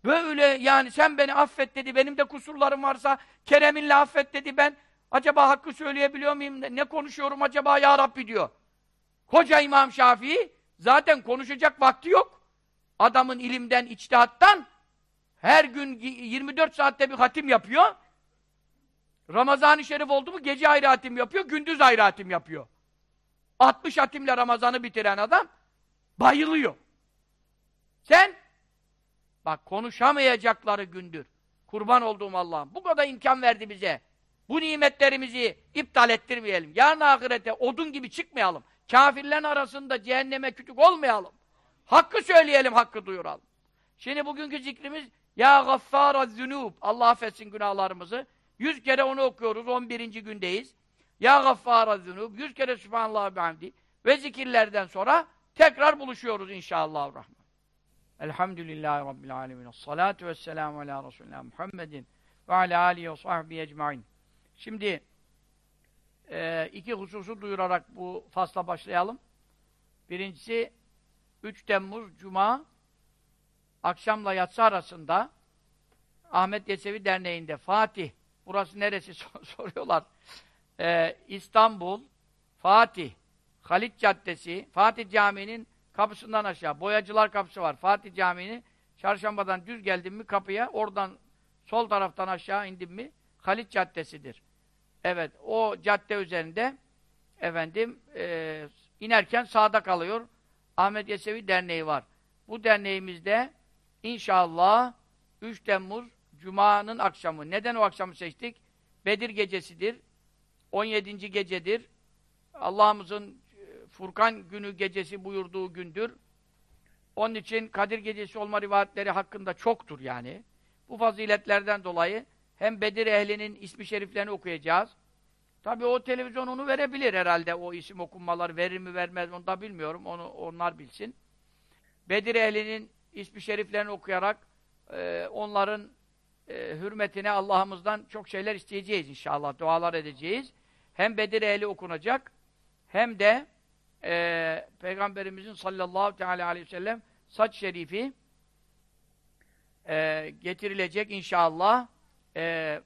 Böyle yani sen beni affet dedi, benim de kusurlarım varsa kereminle affet dedi ben. Acaba hakkı söyleyebiliyor muyum? Ne konuşuyorum acaba ya Rabbi diyor. Koca İmam Şafii zaten konuşacak vakti yok. Adamın ilimden, içtihattan her gün 24 saatte bir hatim yapıyor. Ramazan-ı Şerif oldu mu gece ayrı hatim yapıyor, gündüz ayrı hatim yapıyor. 60 hatimle Ramazan'ı bitiren adam bayılıyor. Sen bak konuşamayacakları gündür. Kurban olduğum Allah'ım. Bu kadar imkan verdi bize. Bu nimetlerimizi iptal ettirmeyelim. Yarın ahirete odun gibi çıkmayalım. Kafirlerin arasında cehenneme küçük olmayalım. Hakkı söyleyelim, hakkı duyuralım. Şimdi bugünkü zikrimiz Ya gaffara zünub Allah affetsin günahlarımızı. Yüz kere onu okuyoruz. On birinci gündeyiz. Ya gaffara zünub. Yüz kere Sübhanallah bihamdi. Ve zikirlerden sonra tekrar buluşuyoruz inşallah. Rahman. Elhamdülillahi Rabbil alemin. Salatu vesselamu ala Resulina Muhammedin ve ala alihi ve sahbihi ecmain. Şimdi e, iki hususu duyurarak bu fasla başlayalım. Birincisi 3 Temmuz Cuma akşamla yatsı arasında Ahmet Yesevi Derneği'nde Fatih burası neresi *laughs* soruyorlar. Ee, İstanbul Fatih Halit Caddesi Fatih Camii'nin kapısından aşağı Boyacılar Kapısı var. Fatih Camii'ni çarşambadan düz geldim mi kapıya oradan sol taraftan aşağı indim mi Halit Caddesi'dir. Evet o cadde üzerinde efendim e, inerken sağda kalıyor. Ahmet Yesevi Derneği var. Bu derneğimizde inşallah 3 Temmuz Cuma'nın akşamı. Neden o akşamı seçtik? Bedir gecesidir. 17. gecedir. Allah'ımızın Furkan günü gecesi buyurduğu gündür. Onun için Kadir gecesi olma rivayetleri hakkında çoktur yani. Bu faziletlerden dolayı hem Bedir ehlinin ismi şeriflerini okuyacağız. Tabii o televizyon onu verebilir herhalde. O isim okunmaları verir mi vermez onu da bilmiyorum. Onu onlar bilsin. Bedir ehlinin ismi şeriflerini okuyarak e, onların e, hürmetine Allah'ımızdan çok şeyler isteyeceğiz inşallah. Dualar edeceğiz. Hem Bedir ehli okunacak hem de e, Peygamberimizin sallallahu teala aleyhi ve sellem saç şerifi e, getirilecek inşallah. Ee,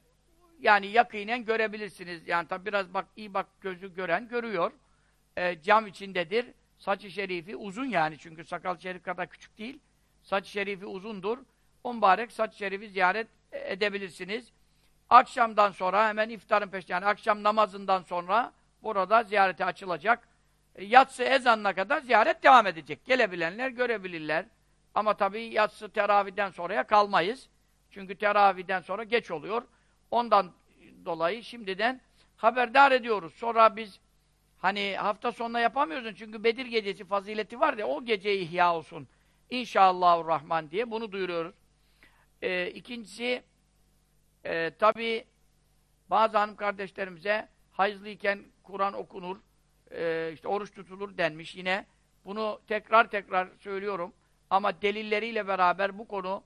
yani yakinen görebilirsiniz. Yani tabi biraz bak iyi bak gözü gören görüyor. Ee, cam içindedir. Saçı şerifi uzun yani çünkü sakal şerif kadar küçük değil. Saç şerifi uzundur. O mübarek saç şerifi ziyaret edebilirsiniz. Akşamdan sonra hemen iftarın peşinde yani akşam namazından sonra burada ziyarete açılacak. E, yatsı ezanına kadar ziyaret devam edecek. Gelebilenler görebilirler. Ama tabii yatsı teravihden sonraya kalmayız. Çünkü teravihden sonra geç oluyor. Ondan dolayı şimdiden haberdar ediyoruz. Sonra biz hani hafta sonuna yapamıyoruz çünkü Bedir gecesi fazileti var ya o gece ihya olsun. İnşallahurrahman diye bunu duyuruyoruz. Ee, ikincisi e, tabi bazı hanım kardeşlerimize hayızlıyken Kur'an okunur, e, işte oruç tutulur denmiş yine. Bunu tekrar tekrar söylüyorum. Ama delilleriyle beraber bu konu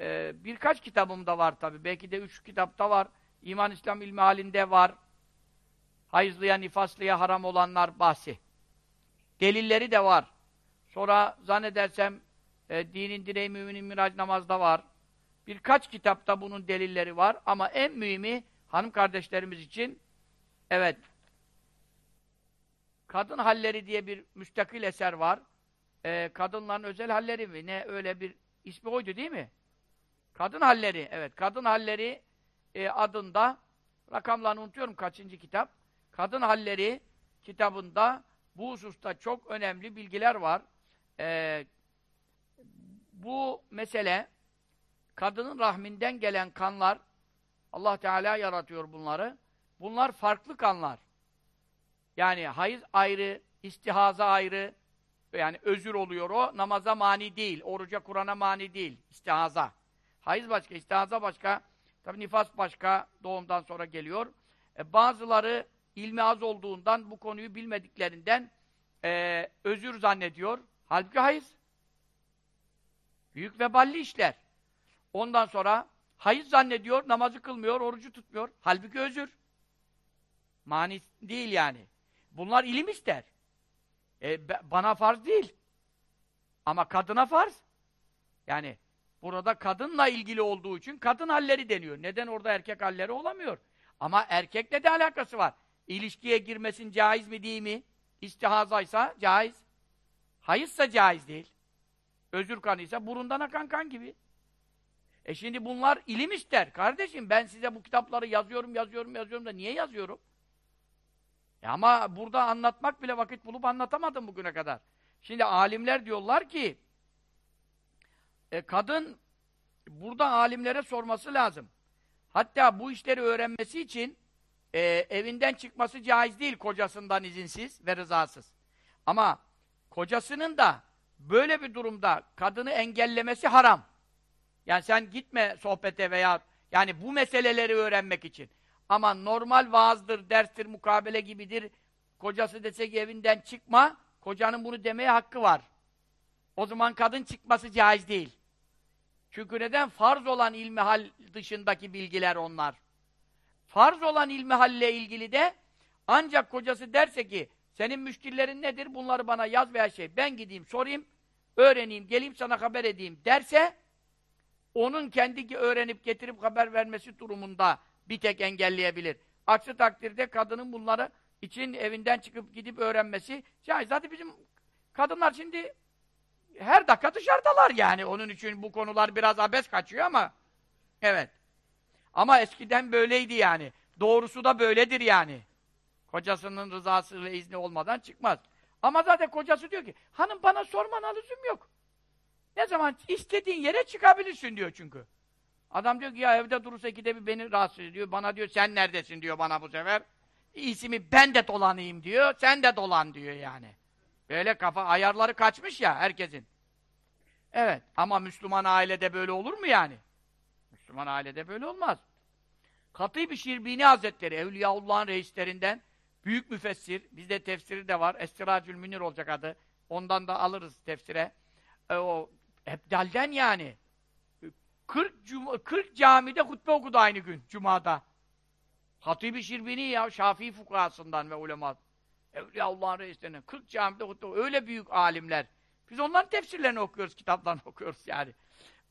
e, birkaç kitabımda var tabi. Belki de üç kitapta var. İman İslam ilmi halinde var. Hayızlıya, nifaslıya haram olanlar bahsi. Delilleri de var. Sonra zannedersem e, dinin direği müminin miraç namazda var. Birkaç kitapta bunun delilleri var ama en mühimi hanım kardeşlerimiz için evet Kadın Halleri diye bir müstakil eser var. Ee, kadınların özel halleri mi? Ne öyle bir ismi oydu değil mi? Kadın Halleri. Evet. Kadın Halleri e, adında rakamlarını unutuyorum kaçıncı kitap. Kadın Halleri kitabında bu hususta çok önemli bilgiler var. Ee, bu mesele kadının rahminden gelen kanlar Allah Teala yaratıyor bunları. Bunlar farklı kanlar. Yani hayız ayrı, istihaza ayrı, yani özür oluyor o, namaza mani değil, oruca, Kur'an'a mani değil, istihaza. Hayız başka, istihaza başka, tabi nifas başka, doğumdan sonra geliyor. E, bazıları ilmi az olduğundan, bu konuyu bilmediklerinden e, özür zannediyor. Halbuki hayız. Büyük veballi işler. Ondan sonra hayız zannediyor, namazı kılmıyor, orucu tutmuyor. Halbuki özür. Mani değil yani. Bunlar ilim ister. E, bana farz değil. Ama kadına farz. Yani burada kadınla ilgili olduğu için kadın halleri deniyor. Neden orada erkek halleri olamıyor? Ama erkekle de alakası var. İlişkiye girmesin caiz mi değil mi? İstihazaysa caiz. Hayızsa caiz değil. Özür kanıysa burundan akan kan gibi. E şimdi bunlar ilim ister. Kardeşim ben size bu kitapları yazıyorum, yazıyorum, yazıyorum da niye yazıyorum? E ama burada anlatmak bile vakit bulup anlatamadım bugüne kadar. Şimdi alimler diyorlar ki e, kadın burada alimlere sorması lazım. Hatta bu işleri öğrenmesi için e, evinden çıkması caiz değil kocasından izinsiz ve rızasız. Ama kocasının da böyle bir durumda kadını engellemesi haram. Yani sen gitme sohbete veya yani bu meseleleri öğrenmek için. Ama normal vaazdır, derstir, mukabele gibidir. Kocası dese ki evinden çıkma, kocanın bunu demeye hakkı var. O zaman kadın çıkması caiz değil. Çünkü neden? Farz olan ilmihal dışındaki bilgiler onlar. Farz olan ilmihalle ilgili de ancak kocası derse ki senin müşkillerin nedir? Bunları bana yaz veya şey. Ben gideyim, sorayım, öğreneyim, geleyim sana haber edeyim derse onun kendi öğrenip getirip haber vermesi durumunda bir tek engelleyebilir. Aksi takdirde kadının bunları için evinden çıkıp gidip öğrenmesi caiz. Zaten bizim kadınlar şimdi her dakika dışarıdalar yani. Onun için bu konular biraz abes kaçıyor ama evet. Ama eskiden böyleydi yani. Doğrusu da böyledir yani. Kocasının rızası ve izni olmadan çıkmaz. Ama zaten kocası diyor ki, hanım bana sormana lüzum yok. Ne zaman istediğin yere çıkabilirsin diyor çünkü. Adam diyor ki ya evde durursa ikide bir beni rahatsız ediyor. Bana diyor sen neredesin diyor bana bu sefer. İyisi ben de dolanayım diyor. Sen de dolan diyor yani. Böyle kafa ayarları kaçmış ya herkesin. Evet ama Müslüman ailede böyle olur mu yani? Müslüman ailede böyle olmaz. Katı bir Şirbini Hazretleri, Evliyaullah'ın reislerinden büyük müfessir, bizde tefsiri de var, Estiracül Münir olacak adı. Ondan da alırız tefsire. E, o Ebdal'den yani. 40, cuma, 40 camide hutbe okudu aynı gün, Cuma'da. Hatib-i Şirbini ya, Şafii fukahasından ve ulema. Evliyaullah'ın reislerinden. 40 camide hutbe Öyle büyük alimler. Biz onların tefsirlerini okuyoruz, kitaplarını *laughs* okuyoruz yani.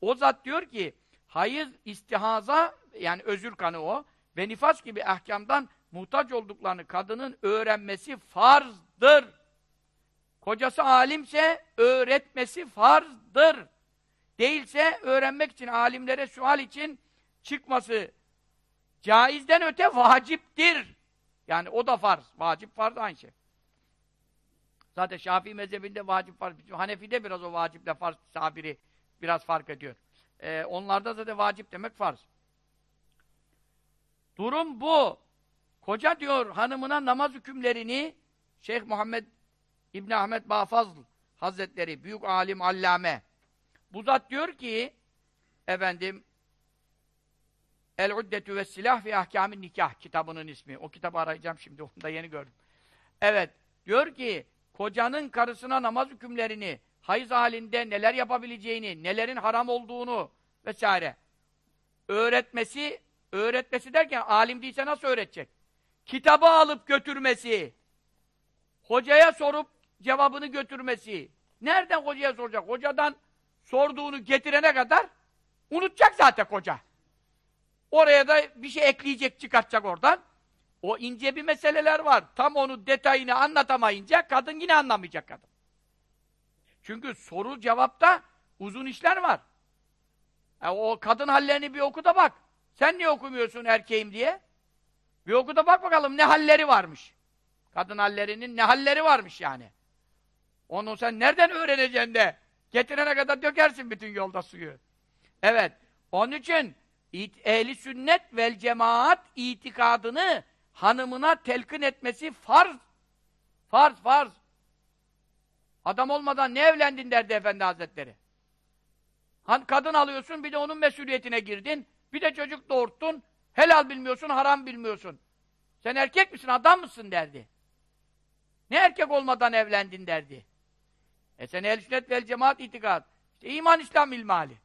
O zat diyor ki, hayız, istihaza yani özür kanı o ve nifas gibi ahkamdan muhtaç olduklarını kadının öğrenmesi farzdır. Kocası alimse öğretmesi farzdır. Değilse öğrenmek için, alimlere sual için çıkması caizden öte vaciptir. Yani o da farz. Vacip farz aynı şey. Zaten Şafii mezhebinde vacip farz. Hanefi'de biraz o vaciple farz tabiri biraz fark ediyor. Ee, onlarda zaten vacip demek farz. Durum bu. Koca diyor hanımına namaz hükümlerini Şeyh Muhammed İbn Ahmet Bafazl Hazretleri, büyük alim, allame. Bu zat diyor ki efendim El-Uddetü ve Silah ve Ahkâmin Nikah kitabının ismi. O kitabı arayacağım şimdi, onu da yeni gördüm. Evet, diyor ki kocanın karısına namaz hükümlerini, hayız halinde neler yapabileceğini, nelerin haram olduğunu vesaire öğretmesi, öğretmesi derken alim değilse nasıl öğretecek? Kitabı alıp götürmesi, hocaya sorup cevabını götürmesi. Nereden hocaya soracak? Hocadan sorduğunu getirene kadar unutacak zaten koca. Oraya da bir şey ekleyecek, çıkartacak oradan. O ince bir meseleler var. Tam onu detayını anlatamayınca kadın yine anlamayacak kadın. Çünkü soru cevapta uzun işler var. E, o kadın hallerini bir oku da bak. Sen niye okumuyorsun erkeğim diye? Bir oku da bak bakalım ne halleri varmış. Kadın hallerinin ne halleri varmış yani. Onu sen nereden öğreneceksin de getirene kadar dökersin bütün yolda suyu. Evet. Onun için ehli sünnet vel cemaat itikadını hanımına telkin etmesi farz. Farz, farz. Adam olmadan ne evlendin derdi Efendi Hazretleri. Kadın alıyorsun bir de onun mesuliyetine girdin. Bir de çocuk doğurttun. Helal bilmiyorsun, haram bilmiyorsun. Sen erkek misin, adam mısın derdi. Ne erkek olmadan evlendin derdi. E sen el sünnet vel cemaat itikad. İşte iman İslam ilmali.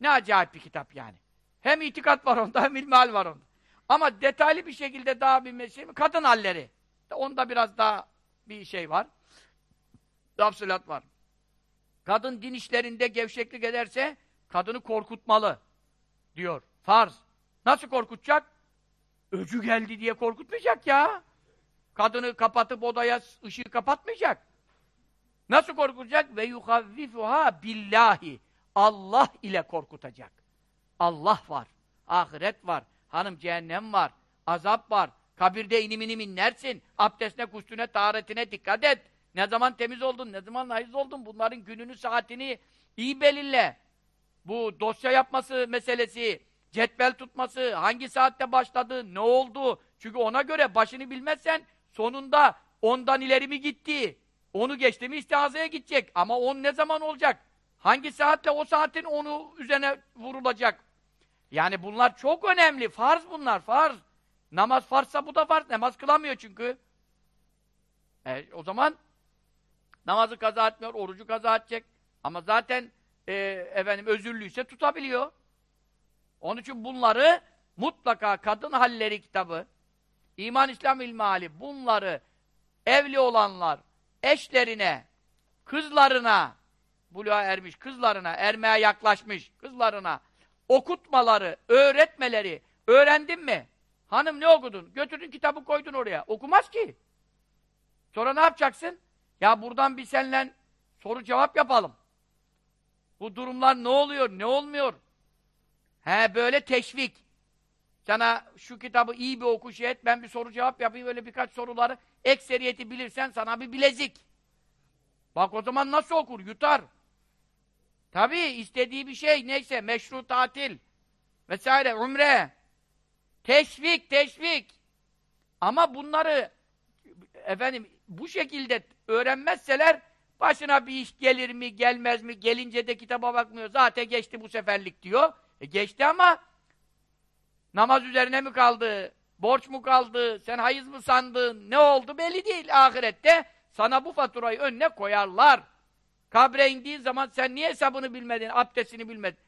Ne acayip bir kitap yani. Hem itikat var onda hem ilmihal var onda. Ama detaylı bir şekilde daha bir mesele kadın halleri. Onda biraz daha bir şey var. Tafsilat var. Kadın din işlerinde gevşeklik ederse kadını korkutmalı diyor. Farz. Nasıl korkutacak? Öcü geldi diye korkutmayacak ya. Kadını kapatıp odaya ışığı kapatmayacak. Nasıl korkutacak? Ve yuhavvifuha billahi. Allah ile korkutacak. Allah var. Ahiret var. Hanım cehennem var. Azap var. Kabirde inim inim inlersin. Abdestine, kustüne, taharetine dikkat et. Ne zaman temiz oldun, ne zaman hayız oldun. Bunların gününü, saatini iyi belirle. Bu dosya yapması meselesi, cetvel tutması, hangi saatte başladı, ne oldu? Çünkü ona göre başını bilmezsen sonunda ondan ileri mi gitti? Onu geçti mi istihazaya gidecek. Ama on ne zaman olacak? Hangi saatle o saatin onu üzerine vurulacak? Yani bunlar çok önemli. Farz bunlar, farz. Namaz farsa bu da farz. Namaz kılamıyor çünkü. E, o zaman namazı kaza etmiyor, orucu kaza edecek. Ama zaten e, efendim özürlüyse tutabiliyor. Onun için bunları mutlaka kadın halleri kitabı, İman İslam ilmali bunları evli olanlar eşlerine, kızlarına buluğa ermiş, kızlarına, ermeye yaklaşmış kızlarına okutmaları, öğretmeleri öğrendin mi? Hanım ne okudun? Götürdün kitabı koydun oraya. Okumaz ki. Sonra ne yapacaksın? Ya buradan bir seninle soru cevap yapalım. Bu durumlar ne oluyor, ne olmuyor? He böyle teşvik. Sana şu kitabı iyi bir oku şey et, ben bir soru cevap yapayım, öyle birkaç soruları ekseriyeti bilirsen sana bir bilezik. Bak o zaman nasıl okur? Yutar. Tabi istediği bir şey neyse meşru tatil vesaire umre teşvik teşvik ama bunları efendim bu şekilde öğrenmezseler başına bir iş gelir mi gelmez mi gelince de kitaba bakmıyor zaten geçti bu seferlik diyor e geçti ama namaz üzerine mi kaldı borç mu kaldı sen hayız mı sandın ne oldu belli değil ahirette sana bu faturayı önüne koyarlar Kabre indiğin zaman sen niye hesabını bilmedin, abdestini bilmedin?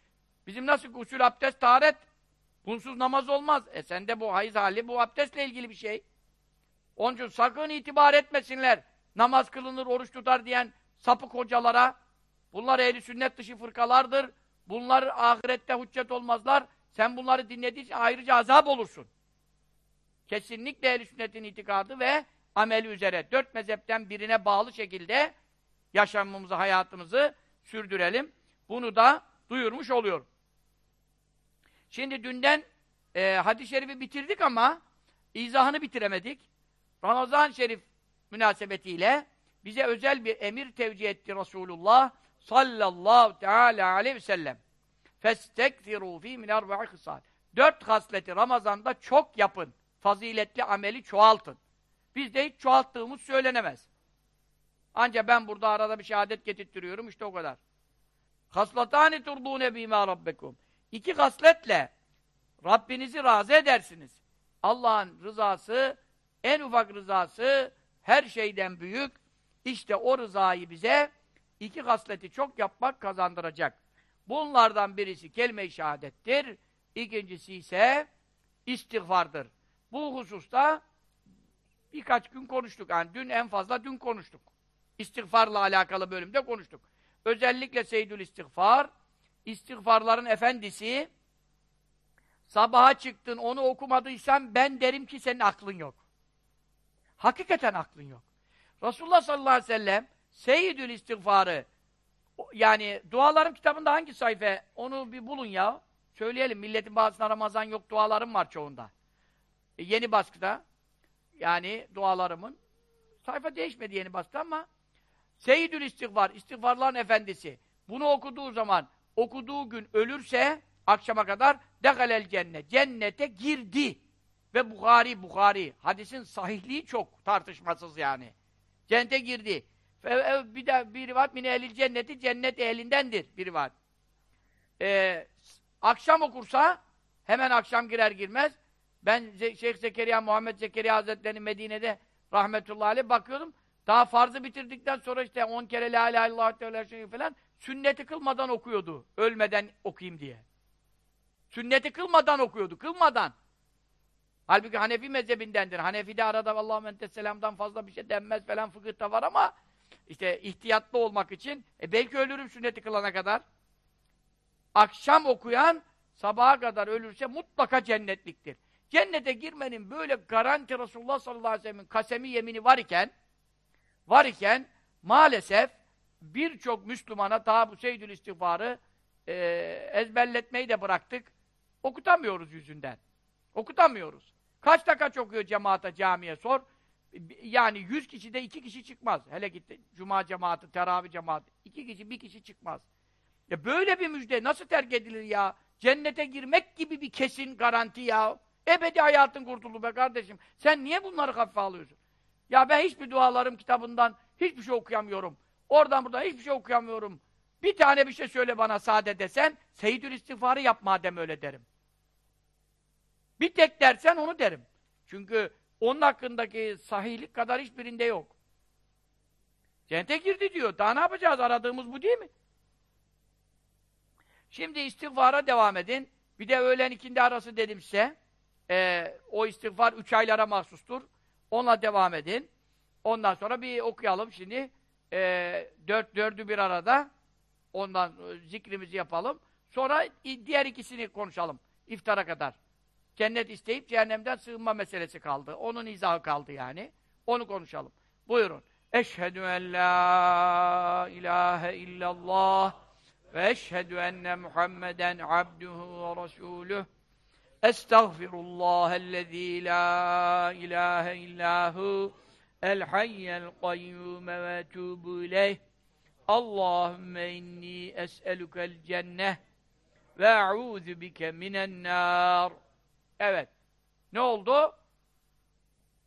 Bizim nasıl usul abdest, taharet? Bunsuz namaz olmaz. E sende bu hayız hali, bu abdestle ilgili bir şey. Onun için sakın itibar etmesinler. Namaz kılınır, oruç tutar diyen sapık hocalara. Bunlar ehli sünnet dışı fırkalardır. Bunlar ahirette hüccet olmazlar. Sen bunları dinlediğin için ayrıca azap olursun. Kesinlikle ehl sünnetin itikadı ve ameli üzere dört mezhepten birine bağlı şekilde yaşamımızı, hayatımızı sürdürelim. Bunu da duyurmuş oluyorum. Şimdi dünden e, hadis-i şerifi bitirdik ama izahını bitiremedik. Ramazan-ı Şerif münasebetiyle bize özel bir emir tevcih etti Resulullah sallallahu teala aleyhi ve sellem. Festekfiru fi min arba'i Dört hasleti Ramazan'da çok yapın. Faziletli ameli çoğaltın. Bizde hiç çoğalttığımız söylenemez. Ancak ben burada arada bir şehadet getirtiyorum, işte o kadar. Haslatani turdûne bîmâ rabbekum. İki hasletle Rabbinizi razı edersiniz. Allah'ın rızası, en ufak rızası her şeyden büyük. İşte o rızayı bize iki hasleti çok yapmak kazandıracak. Bunlardan birisi kelime-i şehadettir. İkincisi ise istiğfardır. Bu hususta birkaç gün konuştuk. Yani dün en fazla dün konuştuk. İstiğfarla alakalı bölümde konuştuk. Özellikle Seyyidül İstiğfar, istiğfarların efendisi, sabaha çıktın, onu okumadıysan ben derim ki senin aklın yok. Hakikaten aklın yok. Resulullah sallallahu aleyhi ve sellem, Seyyidül İstiğfarı, yani dualarım kitabında hangi sayfa? Onu bir bulun ya. Söyleyelim, milletin bazısına Ramazan yok, dualarım var çoğunda. E, yeni baskıda, yani dualarımın, sayfa değişmedi yeni baskıda ama Seyyidül İstiğfar, istiğfarların efendisi. Bunu okuduğu zaman, okuduğu gün ölürse, akşama kadar dehalel cennet. Cennete girdi. Ve Bukhari, Bukhari. Hadisin sahihliği çok tartışmasız yani. Cennete girdi. Bir de bir rivayet min ehlil cenneti cennet ehlindendir bir rivayet. Ee, akşam okursa hemen akşam girer girmez ben Şeyh Zekeriya Muhammed Zekeriya Hazretleri'nin Medine'de rahmetullahi aleyh bakıyordum. Daha farzı bitirdikten sonra işte on kere la ilahe illallah teala falan sünneti kılmadan okuyordu. Ölmeden okuyayım diye. Sünneti kılmadan okuyordu. Kılmadan. Halbuki Hanefi mezhebindendir. Hanefi'de arada Allah'ım enteselamdan fazla bir şey denmez falan fıkıhta var ama işte ihtiyatlı olmak için e belki ölürüm sünneti kılana kadar. Akşam okuyan sabaha kadar ölürse mutlaka cennetliktir. Cennete girmenin böyle garanti Resulullah sallallahu aleyhi ve sellem'in kasemi yemini var iken var iken maalesef birçok Müslümana daha bu seydül istiğfarı e, ezberletmeyi de bıraktık. Okutamıyoruz yüzünden. Okutamıyoruz. Kaçta kaç okuyor cemaate, camiye sor. Yani yüz kişide iki kişi çıkmaz. Hele gitti cuma cemaati, teravih cemaati. iki kişi, bir kişi çıkmaz. Ya böyle bir müjde nasıl terk edilir ya? Cennete girmek gibi bir kesin garanti ya. Ebedi hayatın kurtuldu be kardeşim. Sen niye bunları hafife alıyorsun? Ya ben hiçbir dualarım kitabından hiçbir şey okuyamıyorum. Oradan buradan hiçbir şey okuyamıyorum. Bir tane bir şey söyle bana sade desen, Seyyidül İstiğfarı yap madem öyle derim. Bir tek dersen onu derim. Çünkü onun hakkındaki sahihlik kadar hiçbirinde yok. Cennete girdi diyor. Daha ne yapacağız? Aradığımız bu değil mi? Şimdi istiğfara devam edin. Bir de öğlen ikindi arası dedim size. Ee, o istiğfar üç aylara mahsustur. Onunla devam edin. Ondan sonra bir okuyalım şimdi. Ee, dört, dördü bir arada. Ondan e, zikrimizi yapalım. Sonra diğer ikisini konuşalım. İftara kadar. Cennet isteyip cehennemden sığınma meselesi kaldı. Onun izahı kaldı yani. Onu konuşalım. Buyurun. Eşhedü en la ilahe illallah ve eşhedü enne Muhammeden abduhu ve resuluh. Estağfirullahellezî la ilahe illahu el hayyel kayyume ve etûbü ileyh. Allahümme inni es'elukel cenneh ve a'udhu bike minen nar. Evet. Ne oldu?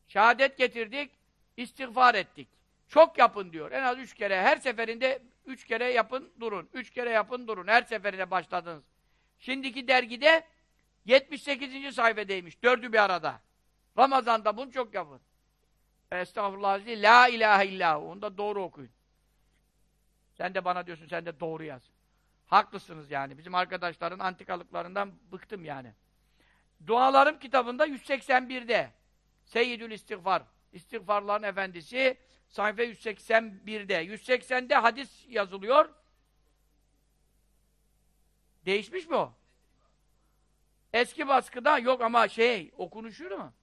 Şehadet getirdik, istiğfar ettik. Çok yapın diyor. En az üç kere, her seferinde üç kere yapın, durun. Üç kere yapın, durun. Her seferinde başladınız. Şimdiki dergide 78. sayfadaymış. Dördü bir arada. Ramazan'da bunu çok yapın. Estağfurullah. La ilahe illahu. Onu da doğru okuyun. Sen de bana diyorsun, sen de doğru yaz. Haklısınız yani. Bizim arkadaşların antikalıklarından bıktım yani. Dualarım kitabında 181'de Seyyidül İstiğfar, İstiğfarların Efendisi sayfa 181'de. 180'de hadis yazılıyor. Değişmiş mi o? Eski baskıda yok ama şey, okunuşu mu?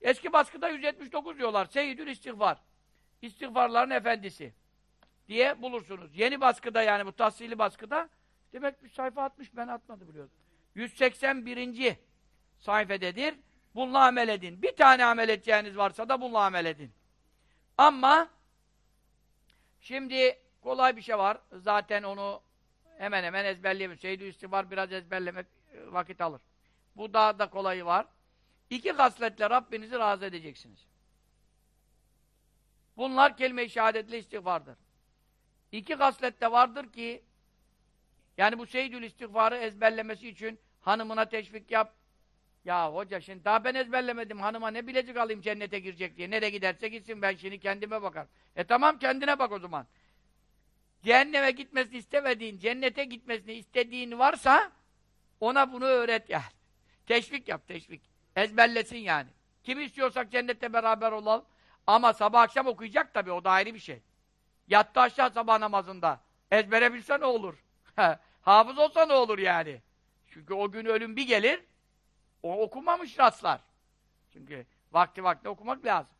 Eski baskıda 179 diyorlar. Seyyidül istiğfar. İstiğfarların efendisi diye bulursunuz. Yeni baskıda yani bu tahsili baskıda demek bir sayfa atmış ben atmadı biliyordum. 181. sayfededir. Bununla amel edin. Bir tane amel edeceğiniz varsa da bununla amel edin. Ama şimdi kolay bir şey var. Zaten onu hemen hemen ezberleyelim. Seyyid-i İstiğfar biraz ezberlemek vakit alır. Bu daha da kolayı var. İki hasletle Rabbinizi razı edeceksiniz. Bunlar kelime-i şehadetle istiğfardır. İki haslette vardır ki yani bu seyyidül istiğfarı ezberlemesi için hanımına teşvik yap. Ya hoca şimdi daha ben ezberlemedim. Hanıma ne bilecek alayım cennete girecek diye. Nereye giderse gitsin ben şimdi kendime bakar. E tamam kendine bak o zaman. Cehenneme gitmesini istemediğin, cennete gitmesini istediğin varsa ona bunu öğret yani. Teşvik yap, teşvik. Ezberlesin yani. Kimi istiyorsak cennette beraber olalım. Ama sabah akşam okuyacak tabii, o da ayrı bir şey. Yattı aşağı sabah namazında. Ezbere bilse ne olur? *laughs* Hafız olsa ne olur yani? Çünkü o gün ölüm bir gelir, o okumamış rastlar. Çünkü vakti vakti okumak lazım.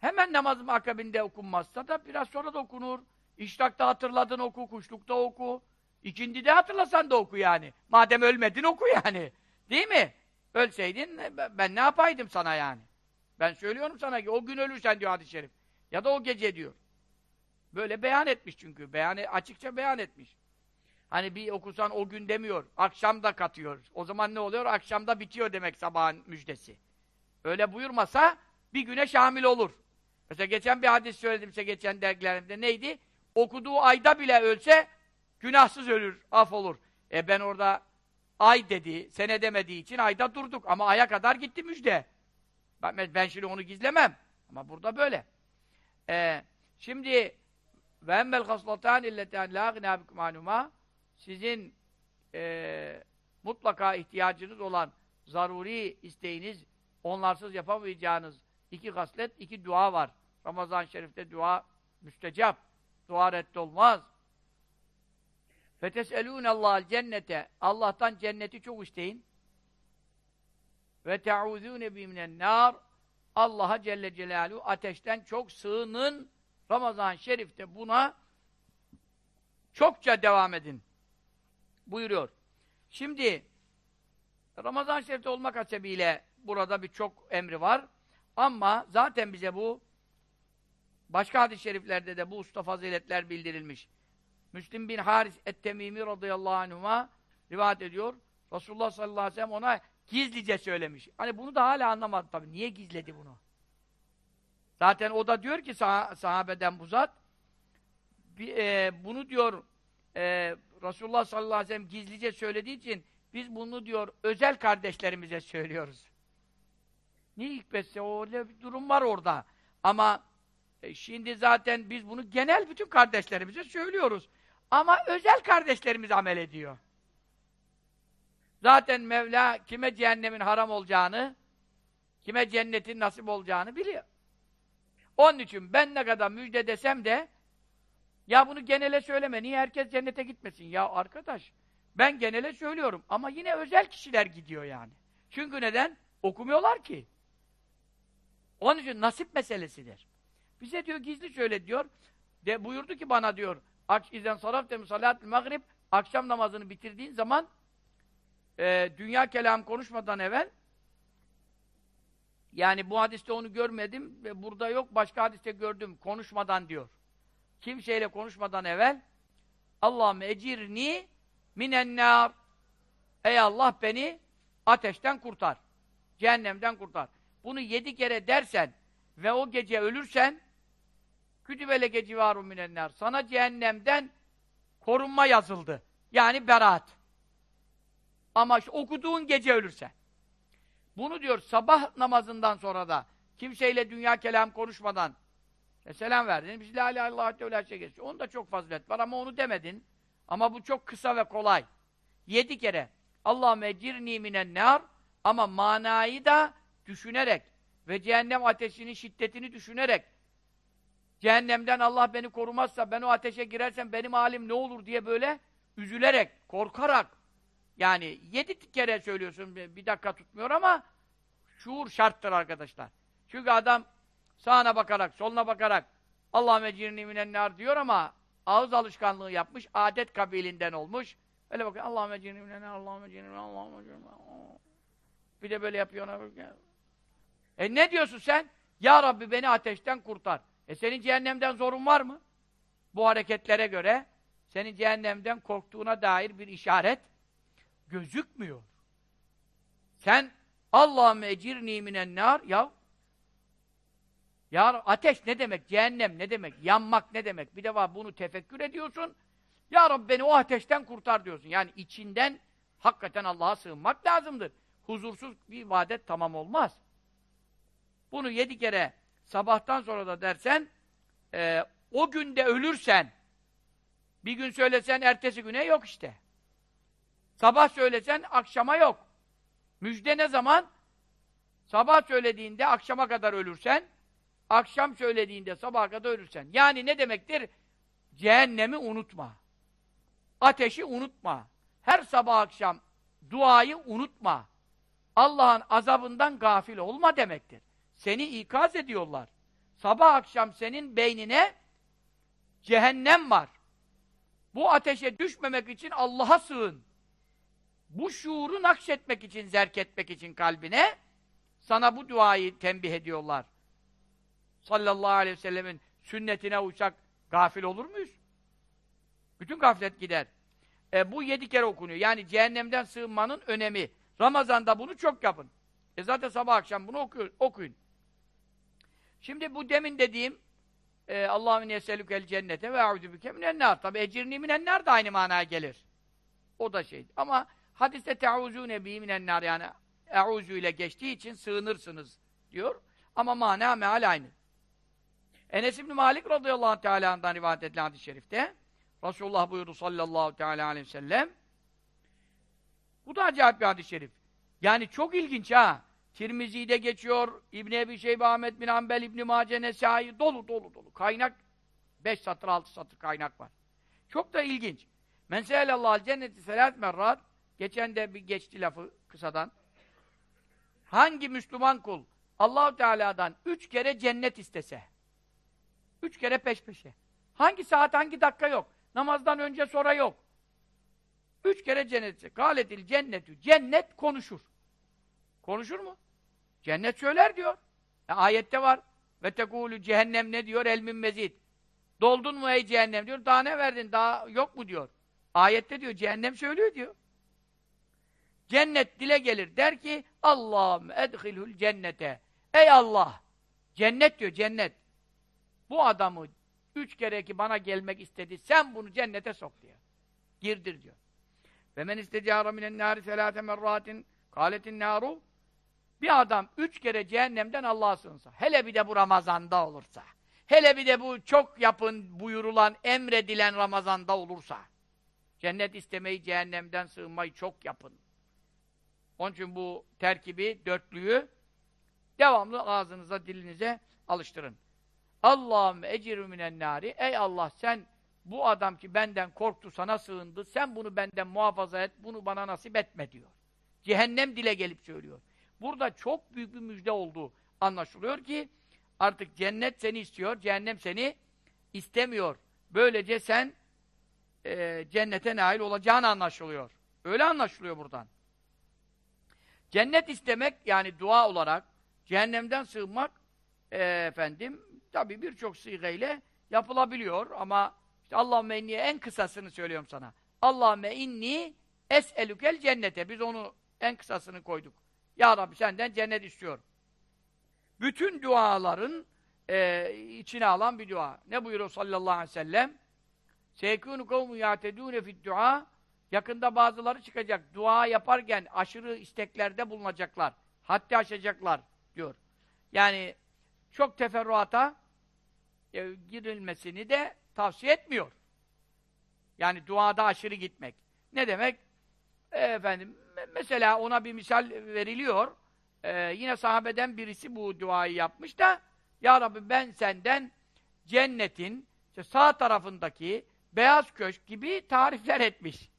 Hemen namazın akabinde okunmazsa da biraz sonra da okunur. İşrakta hatırladın oku, kuşlukta oku. İkindi de hatırlasan da oku yani. Madem ölmedin oku yani. Değil mi? Ölseydin ben ne yapaydım sana yani? Ben söylüyorum sana ki o gün ölürsen diyor hadis-i şerif. Ya da o gece diyor. Böyle beyan etmiş çünkü. Beyanı açıkça beyan etmiş. Hani bir okusan o gün demiyor. Akşam da katıyor. O zaman ne oluyor? Akşamda bitiyor demek sabahın müjdesi. Öyle buyurmasa bir güne şamil olur. Mesela geçen bir hadis söyledim size geçen dergilerimde. Neydi? Okuduğu ayda bile ölse günahsız ölür, af olur. E ben orada ay dedi, sene demediği için ayda durduk. Ama aya kadar gitti müjde. Ben, ben şimdi onu gizlemem. Ama burada böyle. Ee, şimdi haslatan illeten la gına bikum sizin e, mutlaka ihtiyacınız olan zaruri isteğiniz, onlarsız yapamayacağınız iki haslet, iki dua var. Ramazan-ı Şerif'te dua müstecap. Dua reddolmaz. Feteselûnallâhel cennete Allah'tan cenneti çok isteyin. Ve te'ûzûne biminen nâr Allah'a Celle Celaluhu ateşten çok sığının. Ramazan-ı Şerif'te buna çokça devam edin. Buyuruyor. Şimdi Ramazan-ı Şerif'te olmak hasebiyle burada bir çok emri var. Ama zaten bize bu başka hadis-i şeriflerde de bu usta faziletler bildirilmiş. Müslim bin Haris et-Temimi radıyallahu anhuma rivayet ediyor. Resulullah sallallahu aleyhi ve sellem ona gizlice söylemiş. Hani bunu da hala anlamadı tabii. Niye gizledi bunu? Zaten o da diyor ki sah sahabeden bu zat bir, e, bunu diyor e, Resulullah sallallahu aleyhi ve sellem gizlice söylediği için biz bunu diyor özel kardeşlerimize söylüyoruz. Niye hikmetse öyle bir durum var orada. Ama e, şimdi zaten biz bunu genel bütün kardeşlerimize söylüyoruz. Ama özel kardeşlerimiz amel ediyor. Zaten Mevla kime cehennemin haram olacağını, kime cennetin nasip olacağını biliyor. Onun için ben ne kadar müjde desem de ya bunu genele söyleme, niye herkes cennete gitmesin? Ya arkadaş, ben genele söylüyorum ama yine özel kişiler gidiyor yani. Çünkü neden? Okumuyorlar ki. Onun için nasip meselesidir. Bize diyor gizli söyle diyor. De buyurdu ki bana diyor. İzen sarafte salat maghrib akşam namazını bitirdiğin zaman e, dünya kelam konuşmadan evvel yani bu hadiste onu görmedim ve burada yok başka hadiste gördüm konuşmadan diyor. Kimseyle konuşmadan evvel Allah'ım ecirni minennâr Ey Allah beni ateşten kurtar. Cehennemden kurtar. Bunu yedi kere dersen ve o gece ölürsen kütübeleke civarun minennâr sana cehennemden korunma yazıldı. Yani beraat. Ama işte okuduğun gece ölürsen. Bunu diyor sabah namazından sonra da kimseyle dünya kelam konuşmadan e, selam verdin. Biz la ilahe illallah teala şey geçiyor. Onda çok fazilet var ama onu demedin. Ama bu çok kısa ve kolay. Yedi kere. Allah mecirni minen nar ama manayı da düşünerek ve cehennem ateşinin şiddetini düşünerek cehennemden Allah beni korumazsa ben o ateşe girersem benim halim ne olur diye böyle üzülerek, korkarak yani yedi kere söylüyorsun bir dakika tutmuyor ama şuur şarttır arkadaşlar. Çünkü adam sağına bakarak, soluna bakarak Allah mecirni minennar diyor ama ağız alışkanlığı yapmış, adet kabilinden olmuş. Öyle bakın Allah mecirni minennar, Allah mecirni minennar, Allah mecirni Bir de böyle yapıyor bakıyor. E ne diyorsun sen? Ya Rabbi beni ateşten kurtar. E senin cehennemden zorun var mı? Bu hareketlere göre senin cehennemden korktuğuna dair bir işaret gözükmüyor. Sen Allah'ım ecirni minen nar ya ya ateş ne demek? Cehennem ne demek? Yanmak ne demek? Bir de var bunu tefekkür ediyorsun. Ya Rabbi beni o ateşten kurtar diyorsun. Yani içinden hakikaten Allah'a sığınmak lazımdır. Huzursuz bir ibadet tamam olmaz. Bunu yedi kere sabahtan sonra da dersen e, o günde ölürsen bir gün söylesen ertesi güne yok işte. Sabah söylesen akşama yok. Müjde ne zaman? Sabah söylediğinde akşama kadar ölürsen, akşam söylediğinde sabaha kadar ölürsen. Yani ne demektir? Cehennemi unutma. Ateşi unutma. Her sabah akşam duayı unutma. Allah'ın azabından gafil olma demektir. Seni ikaz ediyorlar. Sabah akşam senin beynine cehennem var. Bu ateşe düşmemek için Allah'a sığın. Bu şuuru nakşetmek için, zerk etmek için kalbine sana bu duayı tembih ediyorlar. Sallallahu aleyhi ve sellemin sünnetine uysak gafil olur muyuz? Bütün gaflet gider. E, bu yedi kere okunuyor. Yani cehennemden sığınmanın önemi. Ramazan'da bunu çok yapın. E zaten sabah akşam bunu okuyor, okuyun. Şimdi bu demin dediğim e, Allahümme yeselükel cennete ve euzubike minennar. Tabi ecirni minennar da aynı manaya gelir. O da şey. Ama hadiste te'uzûne bi minennar yani eûzü ile geçtiği için sığınırsınız diyor. Ama mana meal aynı. Enes İbni Malik radıyallahu teala'dan rivayet edilen hadis-i şerifte Resulullah buyurdu sallallahu teala aleyhi ve sellem bu da acayip bir hadis-i şerif. Yani çok ilginç ha. Tirmizi'de geçiyor, İbn Ebi Şeybe Ahmet bin Hanbel, İbn Mace Nesai dolu dolu dolu. Kaynak beş satır, altı satır kaynak var. Çok da ilginç. Men sehelallahu cenneti selat merrat geçen de bir geçti lafı kısadan. Hangi Müslüman kul Allahu Teala'dan üç kere cennet istese üç kere peş peşe. Hangi saat, hangi dakika yok. Namazdan önce sonra yok. Üç kere cennet istese. Cennetü. Cennet konuşur. Konuşur mu? Cennet söyler diyor. E, ayette var. Ve tekûlü cehennem ne diyor? Elmin mezid. Doldun mu ey cehennem diyor. Daha ne verdin? Daha yok mu diyor. Ayette diyor. Cehennem söylüyor diyor. Cennet dile gelir. Der ki Allah'ım edhilhul cennete. Ey Allah! Cennet diyor cennet. Bu adamı üç kere ki bana gelmek istedi. Sen bunu cennete sok diyor. Girdir diyor. Ve men istediara minen nâri selâte merratin kâletin nâru bir adam üç kere cehennemden Allah'a sığınsa, hele bir de bu Ramazan'da olursa, hele bir de bu çok yapın buyurulan, emredilen Ramazan'da olursa, cennet istemeyi, cehennemden sığınmayı çok yapın. Onun için bu terkibi, dörtlüyü devamlı ağzınıza, dilinize alıştırın. Allah'ım ecirü minen nari. Ey Allah sen bu adam ki benden korktu, sana sığındı, sen bunu benden muhafaza et, bunu bana nasip etme diyor. Cehennem dile gelip söylüyor. Burada çok büyük bir müjde olduğu anlaşılıyor ki artık cennet seni istiyor, cehennem seni istemiyor. Böylece sen e, cennete nail olacağın anlaşılıyor. Öyle anlaşılıyor buradan. Cennet istemek yani dua olarak cehennemden sığınmak e, efendim tabi birçok sigeyle yapılabiliyor ama işte Allahümme inni en kısasını söylüyorum sana. Allahümme inni es'elükel cennete. Biz onu en kısasını koyduk. Ya Rabbi senden cennet istiyorum. Bütün duaların e, içine alan bir dua. Ne buyuruyor sallallahu aleyhi ve sellem? Seykûnü kavmu yâtedûne fid dua Yakında bazıları çıkacak. Dua yaparken aşırı isteklerde bulunacaklar. Haddi aşacaklar diyor. Yani çok teferruata e, girilmesini de tavsiye etmiyor. Yani duada aşırı gitmek. Ne demek? E, efendim mesela ona bir misal veriliyor. Ee, yine sahabeden birisi bu duayı yapmış da Ya Rabbi ben senden cennetin işte sağ tarafındaki beyaz köşk gibi tarifler etmiş.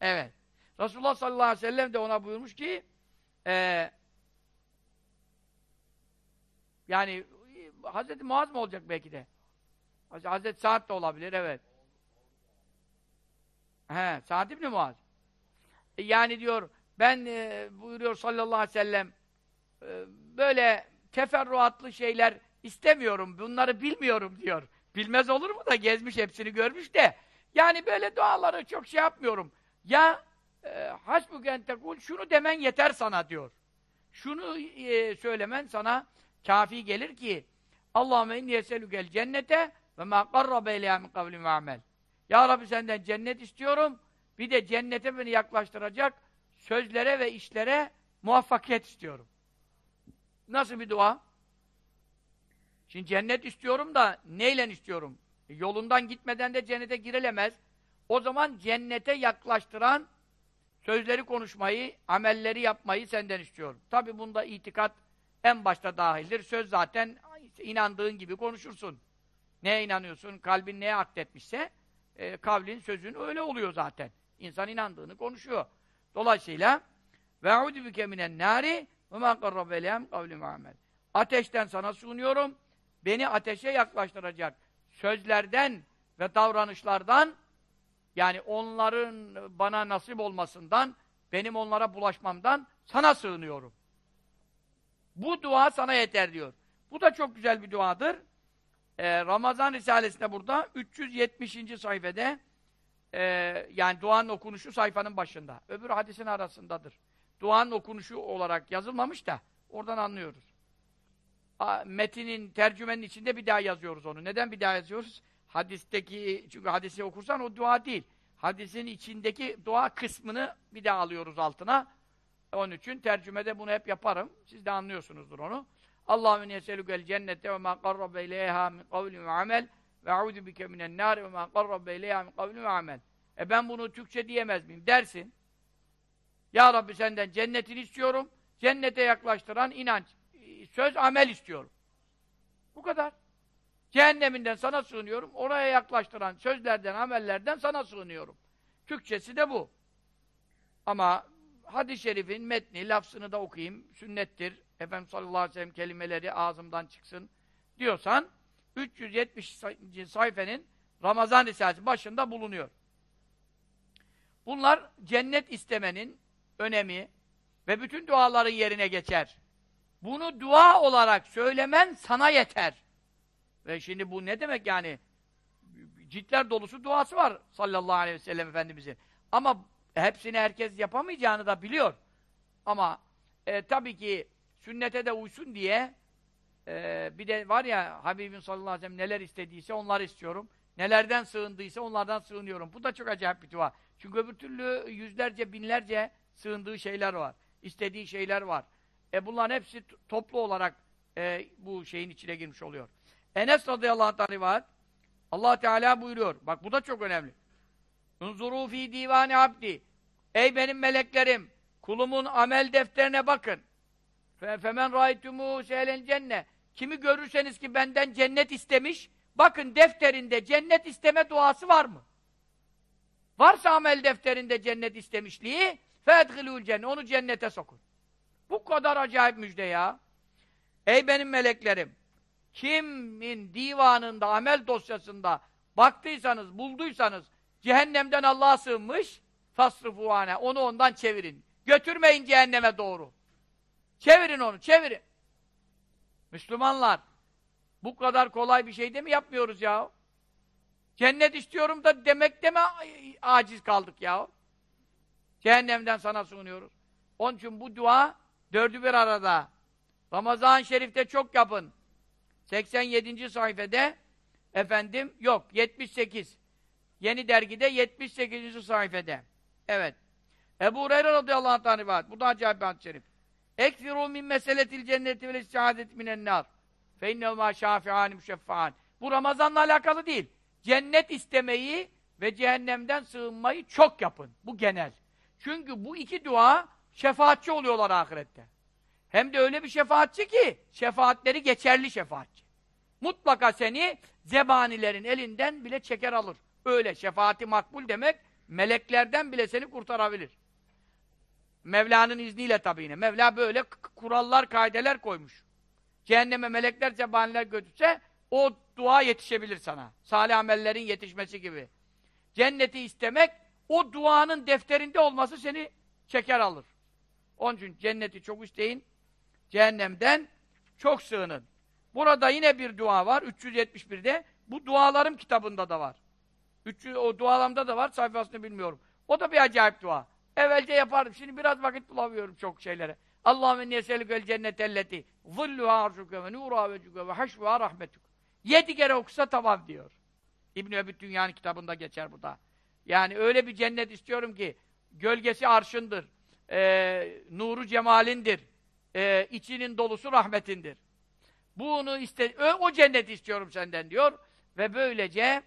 Evet. Resulullah sallallahu aleyhi ve sellem de ona buyurmuş ki e, yani Hazreti Muaz mı olacak belki de? Hazreti Sa'd da olabilir, evet. He, Sa'd ibn Muaz. Yani diyor, ben e, buyuruyor sallallahu aleyhi ve sellem e, böyle teferruatlı şeyler istemiyorum, bunları bilmiyorum diyor. Bilmez olur mu da gezmiş hepsini görmüş de. Yani böyle duaları çok şey yapmıyorum. Ya e, hasbuken tekul şunu demen yeter sana diyor. Şunu e, söylemen sana kafi gelir ki Allahümme inni yeselükel cennete ve ma qarrabe ileyha min kavli amel. Ya Rabbi senden cennet istiyorum. Bir de cennete beni yaklaştıracak sözlere ve işlere muvaffakiyet istiyorum. Nasıl bir dua? Şimdi cennet istiyorum da neyle istiyorum? E, yolundan gitmeden de cennete girilemez. O zaman cennete yaklaştıran sözleri konuşmayı, amelleri yapmayı senden istiyorum. Tabi bunda itikat en başta dahildir. Söz zaten inandığın gibi konuşursun. Neye inanıyorsun? Kalbin neye akdetmişse e, kavlin, sözün öyle oluyor zaten. İnsan inandığını konuşuyor. Dolayısıyla ve audu bike minen nari ve ma qarrabe. Ateşten sana sunuyorum. Beni ateşe yaklaştıracak sözlerden ve davranışlardan yani onların bana nasip olmasından, benim onlara bulaşmamdan sana sığınıyorum. Bu dua sana yeter diyor. Bu da çok güzel bir duadır. Ee, Ramazan Risalesi'nde burada 370. sayfede e, yani duanın okunuşu sayfanın başında. Öbür hadisin arasındadır. Duanın okunuşu olarak yazılmamış da oradan anlıyoruz. Metinin, tercümenin içinde bir daha yazıyoruz onu. Neden bir daha yazıyoruz? Hadisteki, çünkü hadisi okursan o dua değil. Hadisin içindeki dua kısmını bir daha alıyoruz altına. Onun için tercümede bunu hep yaparım. Siz de anlıyorsunuzdur onu. Allahümme yeselükel cennete ve ma qarrabe ileyha min kavlin ve amel ve audu bike minen nâri ve ma qarrabe ileyha min kavlin ve amel. E ben bunu Türkçe diyemez miyim? Dersin. Ya Rabbi senden cennetini istiyorum. Cennete yaklaştıran inanç, söz, amel istiyorum. Bu kadar. Cehenneminden sana sığınıyorum. Oraya yaklaştıran sözlerden, amellerden sana sığınıyorum. Türkçesi de bu. Ama hadis-i şerifin metni, lafzını da okuyayım, sünnettir. Efendimiz sallallahu aleyhi ve sellem kelimeleri ağzımdan çıksın diyorsan 370 sayfenin Ramazan Risalesi başında bulunuyor. Bunlar cennet istemenin önemi ve bütün duaların yerine geçer. Bunu dua olarak söylemen sana yeter. Ve şimdi bu ne demek yani? Ciltler dolusu duası var sallallahu aleyhi ve sellem Efendimizin. Ama hepsini herkes yapamayacağını da biliyor. Ama e, tabii ki sünnete de uysun diye e, bir de var ya Habibim sallallahu aleyhi ve sellem neler istediyse onları istiyorum. Nelerden sığındıysa onlardan sığınıyorum. Bu da çok acayip bir dua. Çünkü öbür türlü yüzlerce, binlerce sığındığı şeyler var. İstediği şeyler var. E bunların hepsi toplu olarak e, bu şeyin içine girmiş oluyor. Enes radıyallahu anh rivayet allah Teala buyuruyor. Bak bu da çok önemli. Unzuru fi divani abdi. Ey benim meleklerim, kulumun amel defterine bakın. Femen râitumu sehlen cenne. Kimi görürseniz ki benden cennet istemiş, bakın defterinde cennet isteme duası var mı? Varsa amel defterinde cennet istemişliği, fedhilûl cennet. Onu cennete sokun. Bu kadar acayip müjde ya. Ey benim meleklerim, kimin divanında, amel dosyasında baktıysanız, bulduysanız, cehennemden Allah'a sığınmış, fasrıfuhane, onu ondan çevirin. Götürmeyin cehenneme doğru. Çevirin onu, çevirin. Müslümanlar, bu kadar kolay bir şey de mi yapmıyoruz ya? Cennet istiyorum da demekte mi aciz kaldık ya? Cehennemden sana sunuyoruz. Onun için bu dua dördü bir arada. Ramazan-ı Şerif'te çok yapın. 87. sayfede efendim yok 78. Yeni dergide 78. sayfede. Evet. Ebu Hureyre radıyallahu anh rivayet. Bu da acayip bir şerif. Ekfiru min meseletil cenneti ve istihaadet minen nar. Fe innehuma şafi'ani müşeffa'an. Bu Ramazan'la alakalı değil. Cennet istemeyi ve cehennemden sığınmayı çok yapın. Bu genel. Çünkü bu iki dua şefaatçi oluyorlar ahirette. Hem de öyle bir şefaatçi ki şefaatleri geçerli şefaatçi. Mutlaka seni zebanilerin elinden bile çeker alır. Öyle şefaati makbul demek meleklerden bile seni kurtarabilir. Mevla'nın izniyle tabii yine. Mevla böyle kurallar, kaideler koymuş. Cehenneme melekler, zebaniler götürse o dua yetişebilir sana. Salih amellerin yetişmesi gibi. Cenneti istemek o duanın defterinde olması seni çeker alır. Onun için cenneti çok isteyin. Cehennemden çok sığının. Burada yine bir dua var. 371'de. Bu dualarım kitabında da var. 300, o dualarımda da var. Sayfasını bilmiyorum. O da bir acayip dua. Evvelce yapardım. Şimdi biraz vakit bulamıyorum çok şeylere. Allahümme niyeselükel cennetelleti zilluha arşuke ve nura ve cüke ve haşvuha rahmetuk. Yedi kere okusa tamam diyor. İbn-i Öbüt Dünya'nın kitabında geçer bu da. Yani öyle bir cennet istiyorum ki gölgesi arşındır, e, nuru cemalindir, e, içinin dolusu rahmetindir. Bunu iste, o cenneti istiyorum senden diyor ve böylece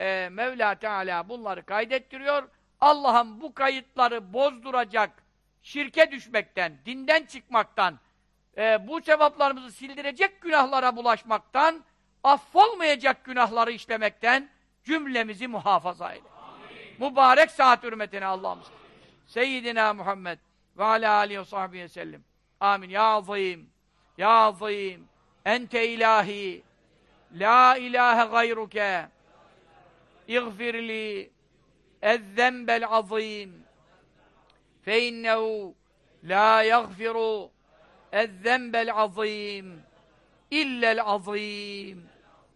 e, Mevla Teala bunları kaydettiriyor. Allah'ım bu kayıtları bozduracak, şirke düşmekten, dinden çıkmaktan, e, bu sevaplarımızı sildirecek günahlara bulaşmaktan, affolmayacak günahları işlemekten cümlemizi muhafaza eyle. Amin. Mübarek saat hürmetine Allah'ımız. Seyyidina Muhammed ve ala aleyhi ve sahbihi sellem. Amin. Ya azim, ya azim, ente ilahi, la ilahe gayruke, iğfirli, الذنب العظيم فإنه لا يغفر الذنب العظيم إلا العظيم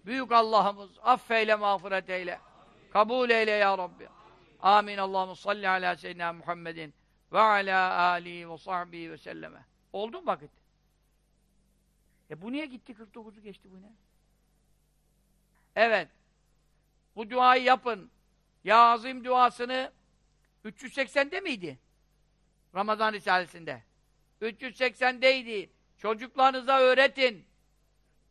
Büyük Allah'ımız affeyle mağfiret eyle. Kabul eyle ya Rabbi. Amin. Allahu salli ala seyyidina Muhammedin ve ala alihi ve sahbihi ve selleme. Oldu mu vakit? E bu niye gitti 49'u geçti bu ne? Evet. Bu duayı yapın. Ya Azim duasını 380'de miydi? Ramazan Risalesi'nde. 380'deydi. Çocuklarınıza öğretin.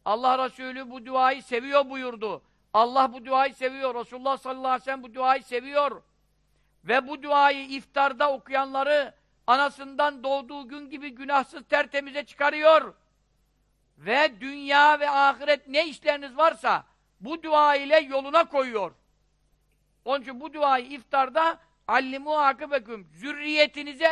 Allah Resulü bu duayı seviyor buyurdu. Allah bu duayı seviyor. Resulullah sallallahu aleyhi ve sellem bu duayı seviyor. Ve bu duayı iftarda okuyanları anasından doğduğu gün gibi günahsız tertemize çıkarıyor. Ve dünya ve ahiret ne işleriniz varsa bu dua ile yoluna koyuyor. Onun için bu duayı iftarda allimu akıbeküm zürriyetinize